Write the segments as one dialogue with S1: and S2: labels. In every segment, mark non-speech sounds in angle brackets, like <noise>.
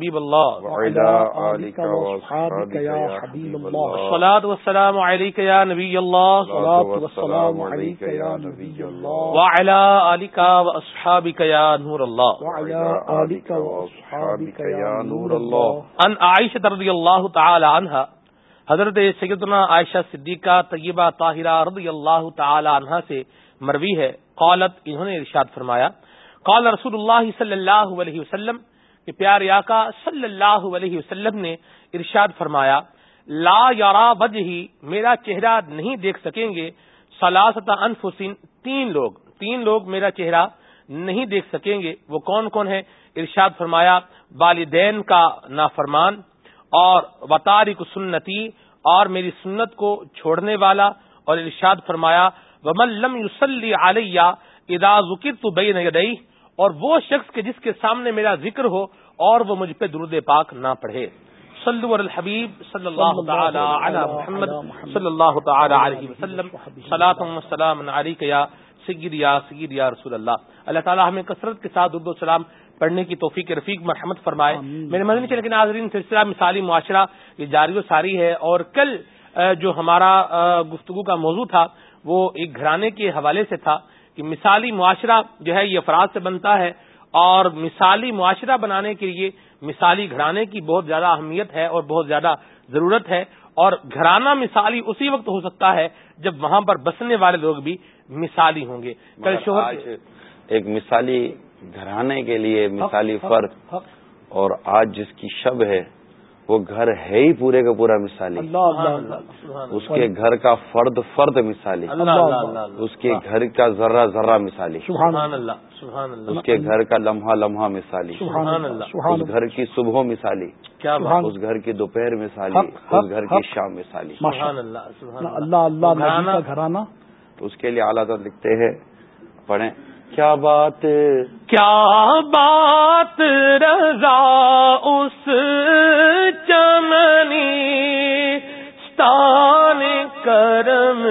S1: حبیب اللہ. سلاد وسلام علی یا نبی اللہ علی کا یا نور اللہ ان عائشہ رضی اللہ تعالی عنہ حضرت سیدنا عائشہ صدیقہ طیبہ طاہرہ رضی اللہ تعالی عنہ سے مروی ہے. قالت انہوں نے ارشاد فرمایا قال رسول اللہ صلی اللہ علیہ وسلم کہ پیار آقا صلی اللہ علیہ وسلم نے ارشاد فرمایا، لا یارا وجہی، میرا چہرہ نہیں دیکھ سکیں گے سلاست انفسن، تین لوگ تین لوگ میرا چہرہ نہیں دیکھ سکیں گے، وہ کون کون ہے ارشاد فرمایا، والدین کا نافرمان اور وطارق سنتی اور میری سنت کو چھوڑنے والا اور ارشاد فرمایا، ومن لم یوسلی علیہ ادا ذکر تو بے اور وہ شخص کے جس کے سامنے میرا ذکر ہو اور وہ مجھ پہ درود پاک نہ پڑھے۔ صلو علی الحبیب صلی اللہ تعالی علی محمد صلی اللہ تعالی علیہ وسلم۔ صلاۃ و سلام علیک یا سید یا سید یا رسول اللہ۔ اللہ تعالی ہمیں کثرت کے ساتھ درود و سلام پڑھنے کی توفیق رفیق مرحمت فرمائے۔ میرے مدنی چلے کے ناظرین سلسلہ مثالی معاشرہ یہ جاری و ساری ہے اور کل جو ہمارا گفتگو کا موضوع تھا وہ ایک گھرانے کے حوالے سے تھا کہ مثالی معاشرہ جو ہے یہ افراد سے بنتا ہے۔ اور مثالی معاشرہ بنانے کے لیے مثالی گھرانے کی بہت زیادہ اہمیت ہے اور بہت زیادہ ضرورت ہے اور گھرانہ مثالی اسی وقت ہو سکتا ہے جب وہاں پر بسنے والے لوگ بھی مثالی ہوں گے۔
S2: کل شوہر ایک مثالی گھرانے کے لیے مثالی فرد اور آج جس کی شب ہے وہ گھر ہے ہی پورے کا پورا مثالی۔ اس کے گھر کا فرد فرد مثالی۔ اس کے گھر کا ذرہ ذرہ مثالی۔ اس کے گھر کا لمحہ لمحہ مثالی۔ اس گھر کی صبح مثالی۔ اس گھر کی دوپہر مثالی۔ اس گھر کی شام مثالی۔
S1: گھرانا
S2: تو اس کے لیے اعلیٰ لکھتے ہیں پڑھیں۔ کیا بات
S1: کیا بات رضا اس چمنی ستان کرم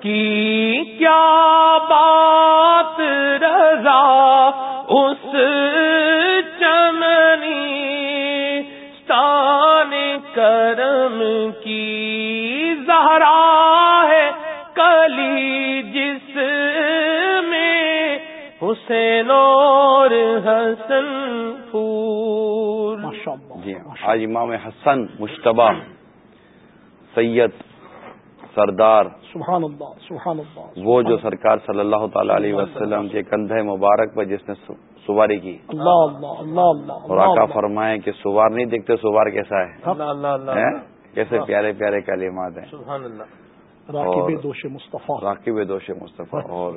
S1: کی؟ کیا بات رضا اس چمنی ستان کرم کی حسین اور حسن پھول۔
S2: جی آج امام حسن مشتبہ سید سردار
S1: سبحان اللہ سبحان اللہ
S2: وہ جو سرکار صلی اللہ تعالی علیہ وسلم کے کندھے مبارک پر جس نے سواری کی۔
S1: اللہ اللہ اللہ اللہ
S2: اور آقا فرمائے کہ سوار نہیں دیکھتے سوار کیسا ہے؟ کیسے پیارے پیارے کلمات ہیں؟
S1: سبحان اللہ
S2: راکب دوش مصطفیٰ۔ راکب دوش مصطفیٰ اور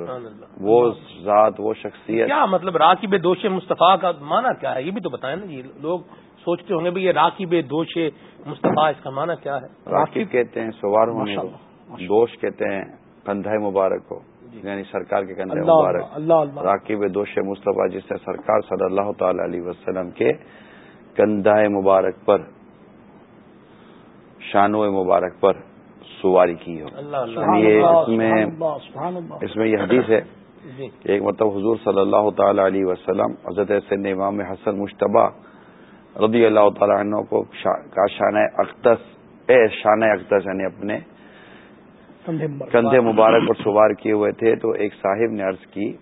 S2: وہ ذات وہ شخصیت۔
S1: کیا مطلب راکب دوش مصطفیٰ کا معنی کیا ہے؟ یہ بھی تو بتائیں نا یہ لوگ سوچتے ہوں گے بھی یہ راکب دوش مصطفیٰ اس کا معنی کیا ہے؟
S2: راکب کہتے ہیں سوار ہونے دوش کہتے ہیں کندھے مبارک کو جی۔ یعنی سرکار کے کندھے مبارک۔ راکب دوش مصطفیٰ جس سے سرکار صلی اللہ تعالی علیہ وسلم کے کندھا مبارک پر شانو مبارک پر سواری کی ہو۔ یعنی اس میں اس میں یہ حدیث ہے۔ جی۔ ایک مطلب حضور صلی اللہ تعالی علیہ وسلم حضرت سند امام حسن مشتبہ رضی اللہ تعالیٰ عنہ کو کا شان اختس اے شان اختس یعنی اپنے کندھے مبارک۔ پر سوار کیے ہوئے تھے۔ تو ایک صاحب نے عرض کی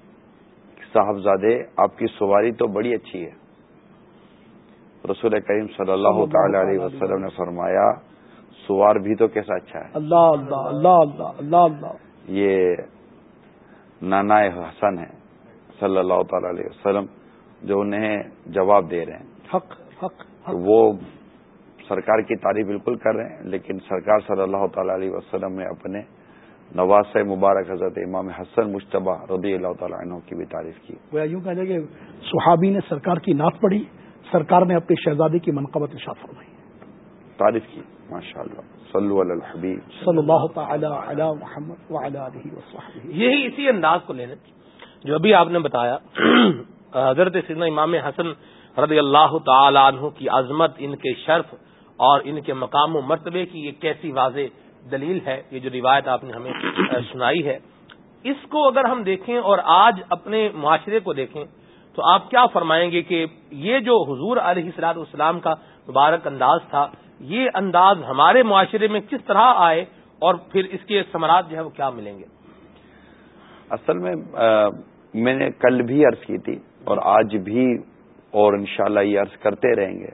S2: صاحبزادے آپ کی سواری تو بڑی اچھی ہے۔ رسول کریم صلی اللہ تعالی علیہ وسلم نے فرمایا سوار بھی تو کیسا اچھا ہے؟
S1: اللہ اللہ اللہ اللہ اللہ اللہ۔
S2: یہ نانا حسن ہے صلی اللہ تعالی علیہ وسلم جو انہیں جواب دے رہے ہیں۔
S1: حق حق, حق۔
S2: وہ سرکار کی تعریف بالکل کر رہے ہیں لیکن سرکار صلی اللہ تعالی علیہ وسلم نے اپنے نواز مبارک حضرت امام حسن مشتبہ رضی اللہ تعالیٰ عنہ کی بھی تعریف کی۔
S1: وہ یوں کہ صحابی نے سرکار کی نعت پڑھی سرکار نے اپنی شہزادی کی منقبت اشاعت فرمائی۔
S2: تعریف کی۔ ماشاء اللہ صلو علی الحبیب.
S1: صلی اللہ تعالی علی محمد وعلی آلہ وصحبہ یہی اسی انداز کو لینے جو ابھی آپ نے بتایا، <clears throat> حضرت سیدنا امام حسن رضی اللہ تعالی عنہ کی عظمت، ان کے شرف اور ان کے مقام و مرتبے کی یہ کیسی واضح دلیل ہے، یہ جو روایت آپ نے ہمیں سنائی ہے، اس کو اگر ہم دیکھیں اور آج اپنے معاشرے کو دیکھیں، تو آپ کیا فرمائیں گے کہ یہ جو حضور علیہ سلاد اسلام کا مبارک انداز تھا یہ انداز ہمارے معاشرے میں کس طرح آئے اور پھر اس کے ثمرات جو ہے وہ کیا ملیں گے؟
S2: اصل میں میں نے کل بھی عرض کی تھی اور آج بھی اور انشاءاللہ یہ عرض کرتے رہیں گے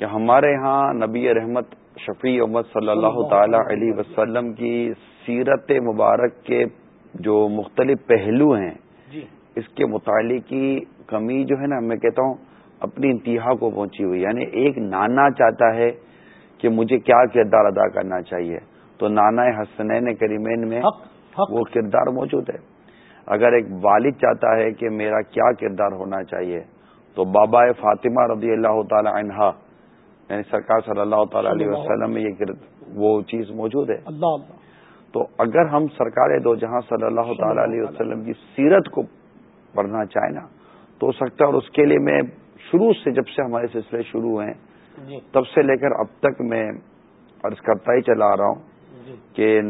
S2: کہ ہمارے ہاں نبی رحمت شفیع احمد صلی اللہ تعالی علیہ وسلم. کی سیرت مبارک کے جو مختلف پہلو ہیں جی. اس کے مطالعے کی کمی جو ہے نا میں کہتا ہوں اپنی انتہا کو پہنچی ہوئی۔ یعنی ایک نانا چاہتا ہے کہ مجھے کیا کردار ادا کرنا چاہیے۔ تو نانا حسنین کریمین میں وہ کردار موجود ہے۔ اگر ایک والد چاہتا ہے کہ میرا کیا کردار ہونا چاہیے تو بابا فاطمہ رضی اللہ تعالی عنہا یعنی سرکار صلی اللہ تعالی علیہ وسلم میں یہ وہ چیز موجود ہے۔ اللہ تو اگر ہم سرکار دو جہاں صلی اللہ تعالی علیہ وسلم کی سیرت کو پڑھنا چاہیں نا تو ہو سکتا ہے اور اس کے لیے میں شروع سے جب سے ہمارے سلسلے شروع ہوئے جی۔ تب سے لے کر اب تک میں عرض کرتا ہی چلا رہا ہوں جی۔ کہ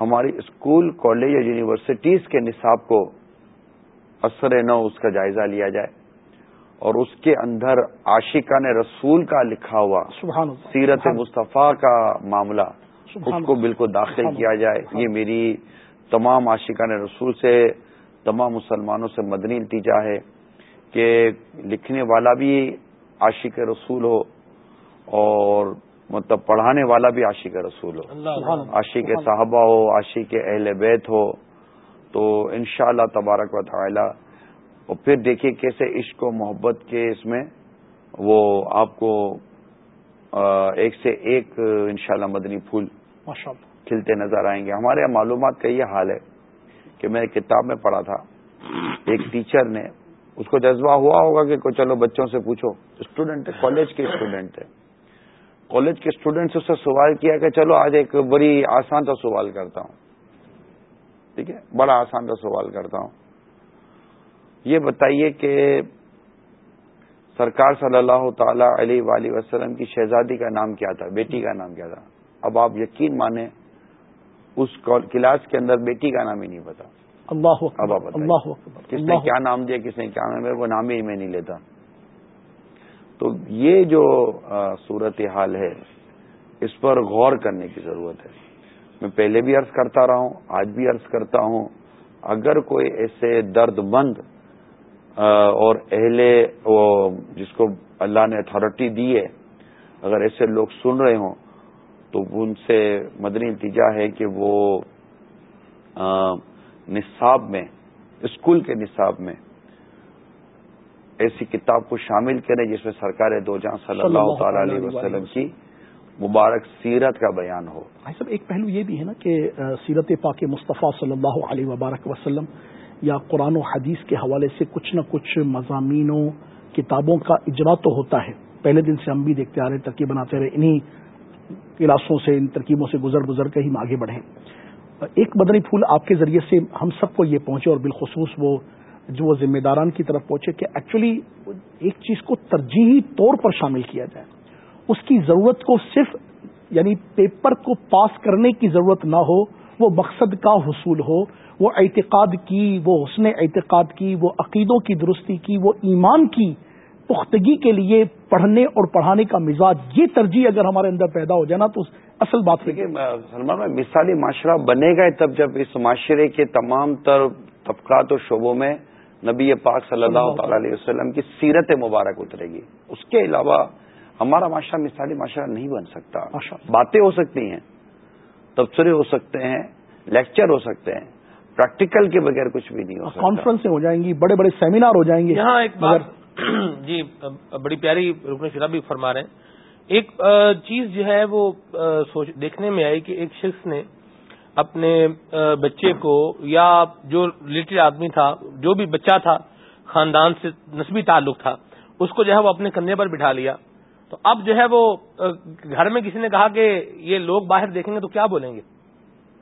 S2: ہماری اسکول کالج یا یونیورسٹیز کے نصاب کو اثر نو اس کا جائزہ لیا جائے اور اس کے اندر عاشقہ نے رسول کا لکھا ہوا سیرت مصطفیٰ کا معاملہ اس کو بالکل داخل کیا جائے۔ یہ میری تمام عاشقہ نے رسول سے تمام مسلمانوں سے مدنی التجا ہے۔ کہ لکھنے والا بھی عاشق رسول ہو اور مطلب پڑھانے والا بھی عاشق رسول ہو۔ عاشق صاحبہ ہو عاشق اہل بیت ہو۔ تو انشاءاللہ تبارک و تعالی اور پھر دیکھیے کیسے عشق و محبت کے اس میں وہ آپ کو ایک سے ایک انشاءاللہ مدنی پھول کھلتے نظر آئیں گے۔ ہمارے معلومات کا یہ حال ہے کہ میں کتاب میں پڑھا تھا۔ ایک ٹیچر نے اس کو جذبہ ہوا ہوگا کہ چلو بچوں سے پوچھو اسٹوڈنٹ ہے کالج کے اسٹوڈنٹ ہے۔ کالج کے اسٹوڈنٹ سے اس سے سوال کیا کہ چلو آج ایک بڑی آسان سا سوال کرتا ہوں۔ ٹھیک ہے، بڑا آسان سا سوال کرتا ہوں۔ یہ بتائیے کہ سرکار صلی اللہ تعالی علیہ وآلہ وسلم کی شہزادی کا نام کیا تھا؟ بیٹی کا نام کیا تھا؟ اب آپ یقین مانیں، اس کلاس کے اندر بیٹی کا نام ہی نہیں پتا۔ اللہ اللہ کس نے کیا نام دیا کس نے کیا نام میرے کو نام ہی میں نہیں لیتا۔ تو یہ جو صورت حال ہے اس پر غور کرنے کی ضرورت ہے۔ میں پہلے بھی عرض کرتا رہا ہوں آج بھی عرض کرتا ہوں اگر کوئی ایسے درد مند اور اہل جس کو اللہ نے اتھارٹی دی ہے اگر ایسے لوگ سن رہے ہوں تو ان سے مدنی التجا ہے کہ وہ نصاب میں اسکول کے نصاب میں ایسی کتاب کو شامل کریں جس میں سرکار دو جہاں صلی اللہ تعالی علیہ وسلم کی مبارک سیرت کا بیان ہو۔
S3: صاحب ایک پہلو یہ بھی ہے نا کہ سیرت پاک مصطفیٰ صلی اللہ علیہ وبارک وسلم یا قرآن و حدیث کے حوالے سے کچھ نہ کچھ مضامینوں کتابوں کا اجرا تو ہوتا ہے۔ پہلے دن سے ہم بھی دیکھتے آ رہے ترکیب بناتے رہے انہیں کلاسوں سے ان ترکیبوں سے گزر گزر کر ہی آگے بڑھیں۔ ایک بدنی پھول آپ کے ذریعے سے ہم سب کو یہ پہنچے اور بالخصوص وہ جو وہ ذمہ داران کی طرف پہنچے کہ ایکچولی ایک چیز کو ترجیحی طور پر شامل کیا جائے۔ اس کی ضرورت کو صرف یعنی پیپر کو پاس کرنے کی ضرورت نہ ہو، وہ مقصد کا حصول ہو، وہ اعتقاد کی، وہ حسن اعتقاد کی، وہ عقیدوں کی درستی کی، وہ ایمان کی پختگی کے لیے پڑھنے اور پڑھانے کا مزاج یہ ترجیح اگر ہمارے اندر پیدا ہو جائے نا تو اصل بات
S2: سلمان میں مثالی معاشرہ بنے گا تب جب اس معاشرے کے تمام تر طبقات و شعبوں میں نبی پاک صلی اللہ تعالی علیہ وسلم کی سیرت مبارک اترے گی۔ اس کے علاوہ ہمارا معاشرہ مثالی معاشرہ نہیں بن سکتا۔ باتیں ہو سکتی ہیں تبصرے ہو سکتے ہیں لیکچر ہو سکتے ہیں پریکٹیکل کے بغیر کچھ بھی نہیں ہو سکتا۔
S3: کانفرنس ہو جائیں گی بڑے بڑے سیمینار ہو جائیں گے۔
S1: یہاں ایک بات <clears throat> جی بڑی پیاری رکن شرح بھی فرما رہے ہیں۔ ایک چیز جو ہے وہ دیکھنے میں آئی کہ ایک شخص نے اپنے بچے کو یا جو ریلیٹڈ آدمی تھا، جو بھی بچہ تھا، خاندان سے نسبی تعلق تھا، اس کو جو ہے وہ اپنے کندھے پر بٹھا لیا۔ تو اب جو ہے وہ گھر میں کسی نے کہا کہ یہ لوگ باہر دیکھیں گے تو کیا بولیں گے؟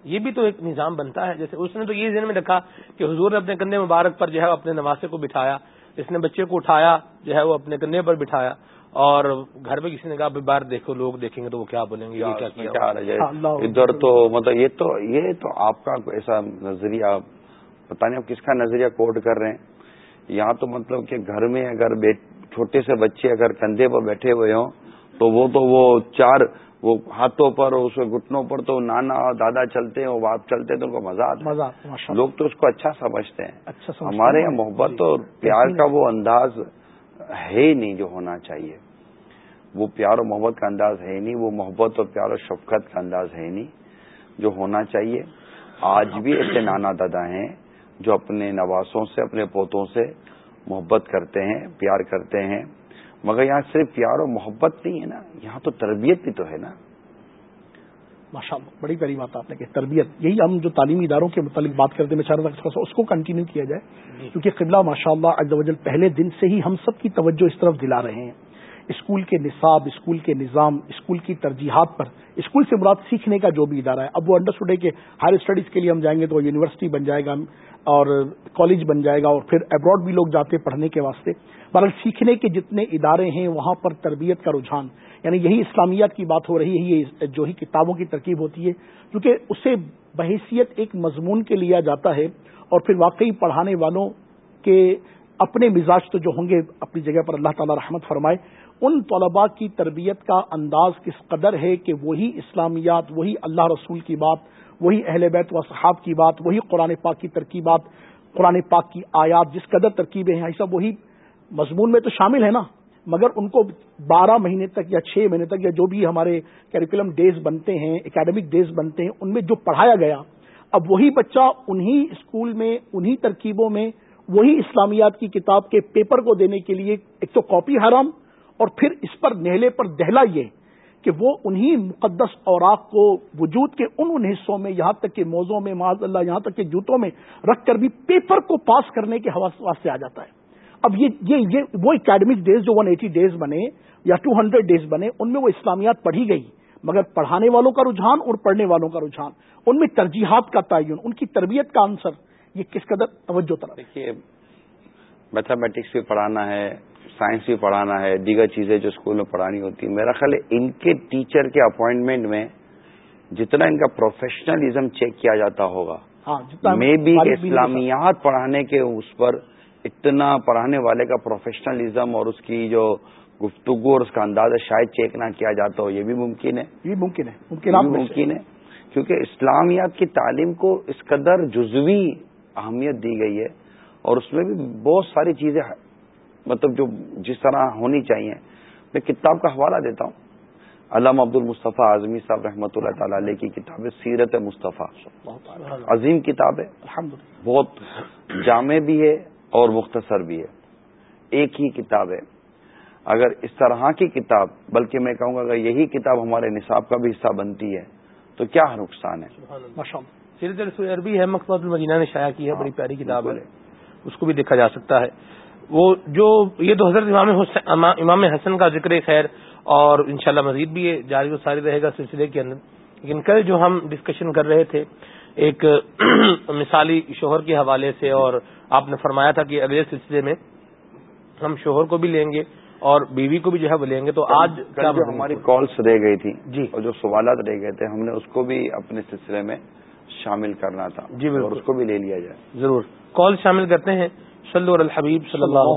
S1: یہ بھی تو ایک نظام بنتا ہے۔ جیسے اس نے تو یہ ذہن میں رکھا کہ حضور نے اپنے کندھے مبارک پر جو ہے اپنے نواسے کو بٹھایا۔ اس نے بچے کو اٹھایا جو ہے وہ اپنے کندھے پر بٹھایا اور گھر میں کسی نے کہا باہر دیکھو لوگ دیکھیں گے تو وہ کیا بولیں گے
S2: ادھر تو مطلب یہ تو یہ تو آپ کا ایسا نظریہ پتا نہیں آپ کس کا نظریہ کوٹ کر رہے ہیں۔ یہاں تو مطلب کہ گھر میں اگر چھوٹے سے بچے اگر کندھے پر بیٹھے ہوئے ہوں تو وہ تو وہ چار وہ ہاتھوں پر اس کے گٹنوں پر تو نانا اور دادا چلتے ہیں وہ باپ چلتے ہیں تو ان کو مزہ آتا ہے۔ لوگ تو اس کو اچھا سمجھتے ہیں۔ اچھا ہمارے یہاں محبت اور پیار کا وہ انداز ہے ہی نہیں جو ہونا چاہیے۔ وہ پیار و محبت کا انداز ہے نہیں وہ محبت اور پیار و شفقت کا انداز ہے نہیں جو ہونا چاہیے۔ آج بھی ایسے نانا دادا ہیں جو اپنے نواسوں سے اپنے پوتوں سے محبت کرتے ہیں پیار کرتے ہیں۔ مگر یہاں صرف پیار و محبت نہیں ہے نا یہاں تو تربیت بھی تو ہے نا۔
S3: ماشاء اللہ بڑی پیاری بات آپ نے کہ تربیت۔ یہی ہم جو تعلیمی اداروں کے متعلق بات کرتے ہیں میں سا اس کو کنٹینیو کیا جائے۔ جی۔ کیونکہ قبلہ ماشاء اللہ پہلے دن سے ہی ہم سب کی توجہ اس طرف دلا رہے ہیں۔ اسکول کے نصاب اسکول کے نظام اسکول کی ترجیحات پر اسکول سے مراد سیکھنے کا جو بھی ادارہ ہے۔ اب وہ انڈرسٹوڈ ہے کہ ہائر اسٹڈیز کے لیے ہم جائیں گے تو وہ یونیورسٹی بن جائے گا۔ اور کالج بن جائے گا اور پھر ابراڈ بھی لوگ جاتے پڑھنے کے واسطے۔ بہرحال سیکھنے کے جتنے ادارے ہیں وہاں پر تربیت کا رجحان یعنی یہی اسلامیات کی بات ہو رہی ہے، یہ جو ہی کتابوں کی ترکیب ہوتی ہے، کیونکہ اسے بحیثیت ایک مضمون کے لیا جاتا ہے اور پھر واقعی پڑھانے والوں کے اپنے مزاج تو جو ہوں گے اپنی جگہ پر اللہ تعالی رحمت فرمائے، ان طلباء کی تربیت کا انداز کس قدر ہے کہ وہی اسلامیات، وہی اللہ رسول کی بات، وہی اہل بیت و صحاب کی بات، وہی قرآن پاک کی ترکیبات، قرآن پاک کی آیات، جس قدر ترکیبیں ہیں ایسا وہی مضمون میں تو شامل ہے نا۔ مگر ان کو بارہ مہینے تک یا چھ مہینے تک یا جو بھی ہمارے کیریکولم ڈیز بنتے ہیں اکیڈمک ڈیز بنتے ہیں، ان میں جو پڑھایا گیا، اب وہی بچہ انہی اسکول میں، انہی ترکیبوں میں وہی اسلامیات کی کتاب کے پیپر کو دینے کے لیے ایک تو کاپی حرام اور پھر اس پر نہلے پر دہلا یہ کہ وہ انہی مقدس اوراق کو وجود کے ان ان حصوں میں یہاں تک کہ موزوں میں، معاذ اللہ، یہاں تک کہ جوتوں میں رکھ کر بھی پیپر کو پاس کرنے کے واسطے آ جاتا ہے۔ اب یہ یہ یہ وہ اکیڈمک ڈیز جو ون ایٹی ڈیز بنے یا ٹو ہنڈریڈ ڈیز بنے، ان میں وہ اسلامیات پڑھی گئی، مگر پڑھانے والوں کا رجحان اور پڑھنے والوں کا رجحان، ان میں ترجیحات کا تعین، ان کی تربیت کا عنصر یہ کس قدر توجہ طرح
S2: دیکھیے میتھمیٹکس بھی پڑھانا ہے سائنس بھی پڑھانا ہے دیگر چیزیں جو اسکول میں پڑھانی ہوتی ہیں میرا خیال ہے ان کے ٹیچر کے اپوائنٹمنٹ میں جتنا ان کا پروفیشنلزم چیک کیا جاتا ہوگا میں بھی اسلامیات پڑھانے کے اس پر اتنا پڑھانے والے کا پروفیشنلزم اور اس کی جو گفتگو اور اس کا اندازہ شاید چیک نہ کیا جاتا ہو یہ بھی ممکن ہے۔
S3: یہ ممکن ہے۔
S2: ممکن ہے کیونکہ اسلامیات کی تعلیم کو اس قدر جزوی اہمیت دی گئی ہے اور اس میں بھی بہت ساری چیزیں مطلب جو جس طرح ہونی چاہیے۔ میں کتاب کا حوالہ دیتا ہوں۔ علامہ عبد المصطفیٰ اعظمی صاحب رحمۃ اللہ تعالی علیہ کی کتاب ہے سیرت مصطفیٰ۔ عظیم کتاب ہے۔ بہت جامع بھی ہے اور مختصر بھی ہے۔ ایک ہی کتاب ہے۔ اگر اس طرح کی کتاب بلکہ میں کہوں گا اگر یہی کتاب ہمارے نصاب کا بھی حصہ بنتی ہے تو کیا نقصان ہے؟
S1: سیرت عربی ہے مقصد المدینہ نے شائع کی ہے بڑی پیاری کتاب ہے۔ اس کو بھی دیکھا جا سکتا ہے۔ وہ جو یہ تو حضرت امام امام حسن کا ذکر خیر اور انشاءاللہ مزید بھی یہ جاری و ساری رہے گا سلسلے کے اندر۔ لیکن کل جو ہم ڈسکشن کر رہے تھے ایک <clears throat> مثالی شوہر کے حوالے سے اور آپ نے فرمایا تھا کہ اگلے سلسلے میں ہم شوہر کو بھی لیں گے اور بیوی کو بھی جو ہے وہ لیں گے۔ تو آج
S2: جو ہماری کالس رہ گئی تھی جی۔ اور جو سوالات رہ گئے تھے ہم نے اس کو بھی اپنے سلسلے میں شامل کرنا تھا جی اور اس کو بھی لے لیا جائے۔
S1: ضرور۔ کال شامل کرتے ہیں۔ صلو علی الحبیب صلی اللہ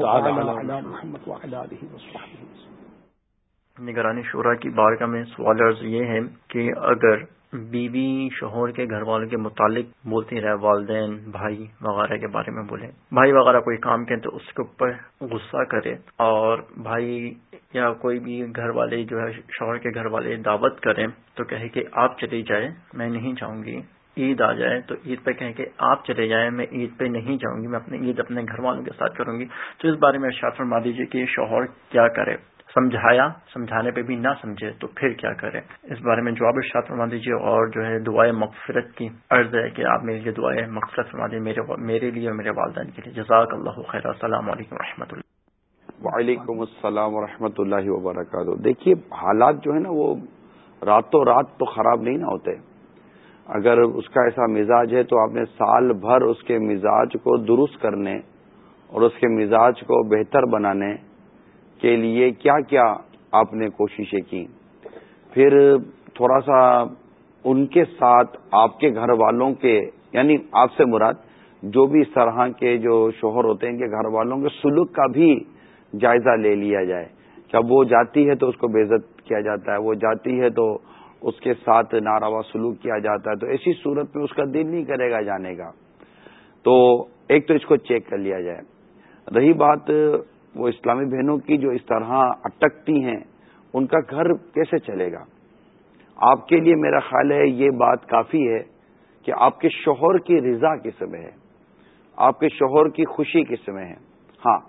S4: نگرانی شورا کی بارگاہ میں سوال عرض یہ ہے کہ اگر بیوی شوہر کے گھر والوں کے متعلق بولتی رہے والدین بھائی وغیرہ کے بارے میں بولے بھائی وغیرہ کوئی کام کریں تو اس کے اوپر غصہ کرے اور بھائی یا کوئی بھی گھر والے جو ہے شوہر کے گھر والے دعوت کریں تو کہے کہ آپ چلی جائیں میں نہیں چاہوں گی۔ عید آ جائے تو عید پہ کہیں کہ آپ چلے جائیں، میں عید پہ نہیں جاؤں گی، میں اپنے عید اپنے گھر والوں کے ساتھ کروں گی۔ تو اس بارے میں ارشاد فرما دیجیے کہ شوہر کیا کرے؟ سمجھایا، سمجھانے پہ بھی نہ سمجھے تو پھر کیا کرے؟ اس بارے میں جواب ارشاد فرما دیجیے اور جو ہے دعائیں مغفرت کی عرض ہے کہ آپ میرے لیے دعائیں مغفرت فرما دیجیے میرے لیے اور میرے والدین کے لیے۔ جزاک اللہ خیر۔ السلام علیکم و رحمۃ اللہ۔
S2: وعلیکم السلام و اللہ وبرکاتہ۔ دیکھیے، حالات جو ہے نا، وہ راتوں رات تو خراب نہیں نہ ہوتے۔ اگر اس کا ایسا مزاج ہے تو آپ نے سال بھر اس کے مزاج کو درست کرنے اور اس کے مزاج کو بہتر بنانے کے لیے کیا کیا آپ نے کوششیں کی پھر تھوڑا سا ان کے ساتھ آپ کے گھر والوں کے یعنی آپ سے مراد جو بھی اس طرح کے جو شوہر ہوتے ہیں کہ گھر والوں کے سلوک کا بھی جائزہ لے لیا جائے۔ کیا وہ جاتی ہے تو اس کو بےزت کیا جاتا ہے، وہ جاتی ہے تو اس کے ساتھ ناروا سلوک کیا جاتا ہے تو ایسی صورت میں اس کا دل نہیں کرے گا جانے کا۔ تو ایک تو اس کو چیک کر لیا جائے۔ رہی بات وہ اسلامی بہنوں کی جو اس طرح اٹکتی ہیں، ان کا گھر کیسے چلے گا؟ آپ کے لیے میرا خیال ہے یہ بات کافی ہے کہ آپ کے شوہر کی رضا کس میں ہے؟ آپ کے شوہر کی خوشی کس میں ہے؟ ہاں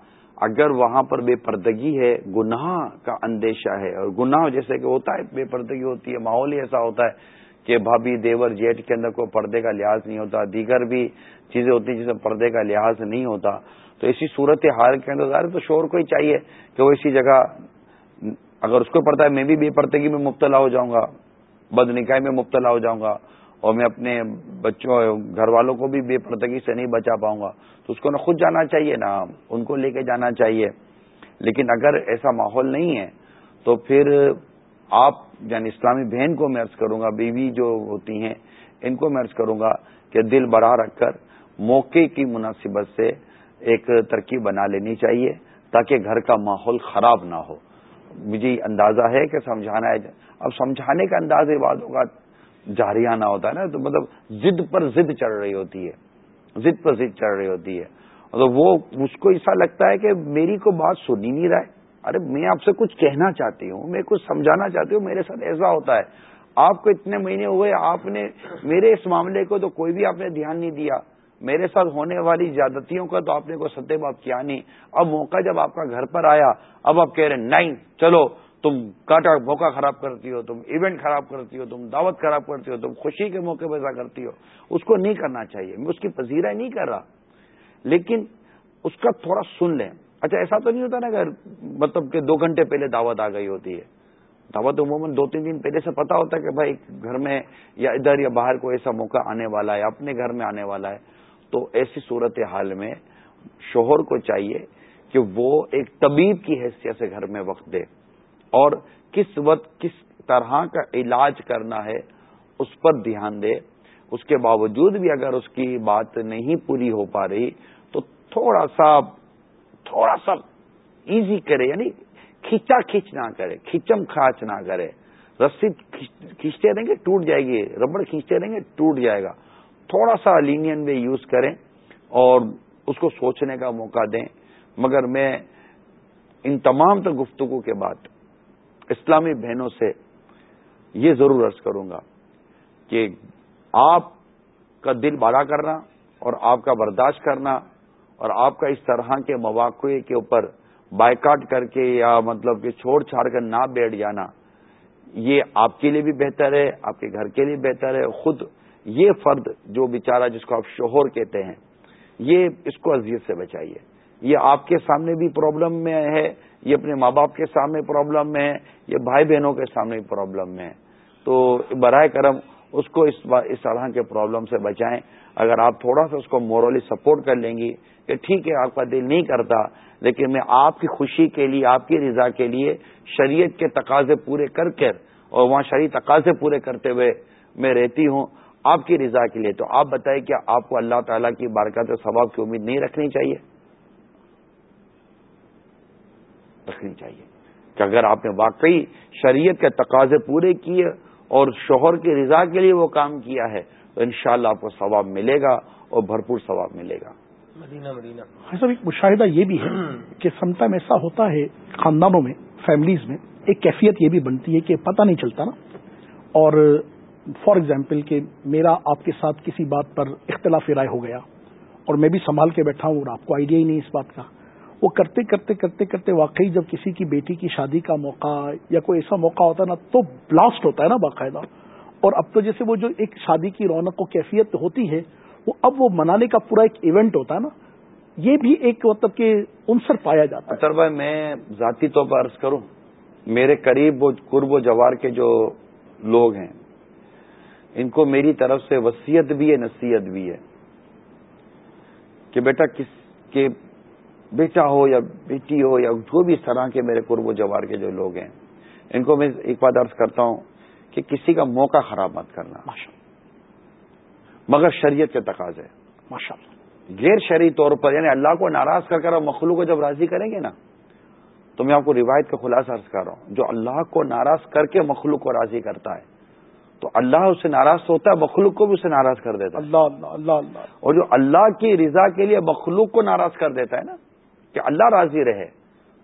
S2: اگر وہاں پر بے پردگی ہے، گناہ کا اندیشہ ہے۔ اور گناہ جیسے کہ ہوتا ہے، بے پردگی ہوتی ہے، ماحول ہی ایسا ہوتا ہے کہ بھابھی دیور جیٹ کے اندر کوئی پردے کا لحاظ نہیں ہوتا، دیگر بھی چیزیں ہوتی ہیں جس میں پردے کا لحاظ نہیں ہوتا۔ تو اسی صورت حال کے اندر ظاہر تو شور کو ہی چاہیے کہ وہ اسی جگہ، اگر اس کو پڑتا ہے، میں بھی بے پردگی میں مبتلا ہو جاؤں گا، بد نکاح میں مبتلا ہو جاؤں گا۔ اور میں اپنے بچوں گھر والوں کو بھی بے پردگی سے نہیں بچا پاؤں گا۔ تو اس کو نہ خود جانا چاہیے نا ان کو لے کے جانا چاہیے۔ لیکن اگر ایسا ماحول نہیں ہے، تو پھر آپ یعنی اسلامی بہن کو میں عرض کروں گا، بیوی جو ہوتی ہیں، ان کو میں عرض کروں گا کہ دل بڑا رکھ کر موقع کی مناسبت سے ایک ترکیب بنا لینی چاہیے تاکہ گھر کا ماحول خراب نہ ہو۔ مجھے اندازہ ہے کہ سمجھانا ہے۔ اب سمجھانے کا انداز یہ بات ہوگا جاریانہ ہوتا ہے نا، تو مطلب ضد پر ضد چڑھ رہی ہوتی ہے۔ ضد پر ضد چڑھ رہی ہوتی ہے۔ مطلب وہ، مجھ کو ایسا لگتا ہے کہ میری کو بات سنی نہیں رہا ہے۔ ارے، میں آپ سے کچھ کہنا چاہتی ہوں، میں کچھ سمجھانا چاہتی ہوں، میرے ساتھ ایسا ہوتا ہے۔ آپ کو اتنے مہینے ہوئے، آپ نے میرے اس معاملے کو تو کوئی بھی آپ نے دھیان نہیں دیا۔ میرے ساتھ ہونے والی زیادتیوں کا تو آپ نے کوئی ستیہ بات کیا نہیں۔ اب موقع جب آپ کا گھر پر آیا، اب آپ کہہ رہے ہیں، نہیں، چلو تم کاٹا موقع خراب کرتی ہو، تم ایونٹ خراب کرتی ہو، تم دعوت خراب کرتی ہو، تم خوشی کے موقع پہ ایسا کرتی ہو، اس کو نہیں کرنا چاہیے۔ میں اس کی پذیرہ نہیں کر رہا۔ لیکن اس کا تھوڑا سن لیں۔ اچھا ایسا تو نہیں ہوتا نا اگر مطلب کہ دو گھنٹے پہلے دعوت آ گئی ہوتی ہے۔ دعوت عموماً دو تین دن پہلے سے پتا ہوتا ہے کہ بھائی گھر میں یا ادھر یا باہر کوئی ایسا موقع آنے والا ہے، اپنے گھر میں آنے والا ہے۔ تو ایسی صورت حال میں شوہر کو چاہیے کہ وہ ایک طبیب کی حیثیت سے گھر میں وقت دے۔ اور کس وقت کس طرح کا علاج کرنا ہے اس پر دھیان دے۔ اس کے باوجود بھی اگر اس کی بات نہیں پوری ہو پا رہی، تو تھوڑا سا تھوڑا سا ایزی کرے یعنی کھینچا کھینچ نہ کرے کھچم کھانچ نہ کرے۔ رسی کھینچتے رہیں گے، ٹوٹ جائے گی، ربڑ کھینچتے رہیں گے، ٹوٹ جائے گا۔ تھوڑا سا لینین وے یوز کریں اور اس کو سوچنے کا موقع دیں۔ مگر میں ان تمام تر گفتگو کے بعد اسلامی بہنوں سے یہ ضرور عرض کروں گا کہ آپ کا دل بڑا کرنا اور آپ کا برداشت کرنا اور آپ کا اس طرح کے مواقع کے اوپر بائیکاٹ کر کے یا مطلب کہ چھوڑ چھاڑ کر نہ بیٹھ جانا، یہ آپ کے لیے بھی بہتر ہے، آپ کے گھر کے لیے بہتر ہے۔ خود یہ فرد جو بیچارہ جس کو آپ شوہر کہتے ہیں، یہ اس کو اذیت سے بچائیے۔ یہ آپ کے سامنے بھی پرابلم میں ہے، یہ اپنے ماں باپ کے سامنے پرابلم میں ہے، یہ بھائی بہنوں کے سامنے پرابلم میں ہے۔ تو برائے کرم اس کو اس اس طرح کے پرابلم سے بچائیں۔ اگر آپ تھوڑا سا اس کو مورلی سپورٹ کر لیں گی کہ ٹھیک ہے، آپ کا دل نہیں کرتا، لیکن میں آپ کی خوشی کے لیے، آپ کی رضا کے لیے شریعت کے تقاضے پورے کر کر اور وہاں شریع تقاضے پورے کرتے ہوئے میں رہتی ہوں آپ کی رضا کے لیے۔ تو آپ بتائیں کیا آپ کو اللہ تعالیٰ کی بارکات ثواب کی امید نہیں رکھنی چاہیے؟ رکھنی چاہیے کہ اگر آپ نے واقعی شریعت کے تقاضے پورے کیے اور شوہر کی رضا کے لیے وہ کام کیا ہے تو انشاءاللہ آپ کو ثواب ملے گا اور بھرپور ثواب ملے گا۔
S3: مدینہ مدینہ۔ صاحب ایک مشاہدہ یہ بھی ہے کہ سمتا میں ایسا ہوتا ہے خاندانوں میں فیملیز میں ایک کیفیت یہ بھی بنتی ہے کہ پتہ نہیں چلتا نا۔ اور فار ایگزامپل کہ میرا آپ کے ساتھ کسی بات پر اختلاف رائے ہو گیا اور میں بھی سنبھال کے بیٹھا ہوں اور آپ کو آئیڈیا ہی نہیں اس بات کا۔ وہ کرتے کرتے کرتے کرتے واقعی جب کسی کی بیٹی کی شادی کا موقع یا کوئی ایسا موقع ہوتا ہے نا تو بلاسٹ ہوتا ہے نا باقاعدہ۔ اور اب تو جیسے وہ جو ایک شادی کی رونق و کیفیت ہوتی ہے، وہ اب وہ منانے کا پورا ایک ایونٹ ہوتا ہے نا، یہ بھی ایک مطلب کہ انصر پایا جاتا
S2: ہے۔ بھائی، میں ذاتی طور پر عرض کروں، میرے قریب وہ قرب و جوار کے جو لوگ ہیں، ان کو میری طرف سے وسیعت بھی ہے، نصیحت بھی ہے کہ بیٹا، کس کے بیٹا ہو یا بیٹی ہو یا جو بھی اس طرح کے میرے قرب و جوار کے جو لوگ ہیں ان کو میں ایک بات عرض کرتا ہوں کہ کسی کا موقع خراب مت کرنا۔ مگر شریعت کے تقاضے۔ غیر شرعی طور پر یعنی اللہ کو ناراض کر کر مخلوق کو جب راضی کریں گے نا تو میں آپ کو روایت کا خلاصہ عرض کر رہا ہوں۔ جو اللہ کو ناراض کر کے مخلوق کو راضی کرتا ہے تو اللہ اسے ناراض ہوتا ہے مخلوق کو بھی اسے ناراض کر دیتا ہے۔
S3: اللہ اللہ اللہ اللہ۔
S2: اور جو اللہ کی رضا کے لیے مخلوق کو ناراض کر دیتا ہے نا کہ اللہ راضی رہے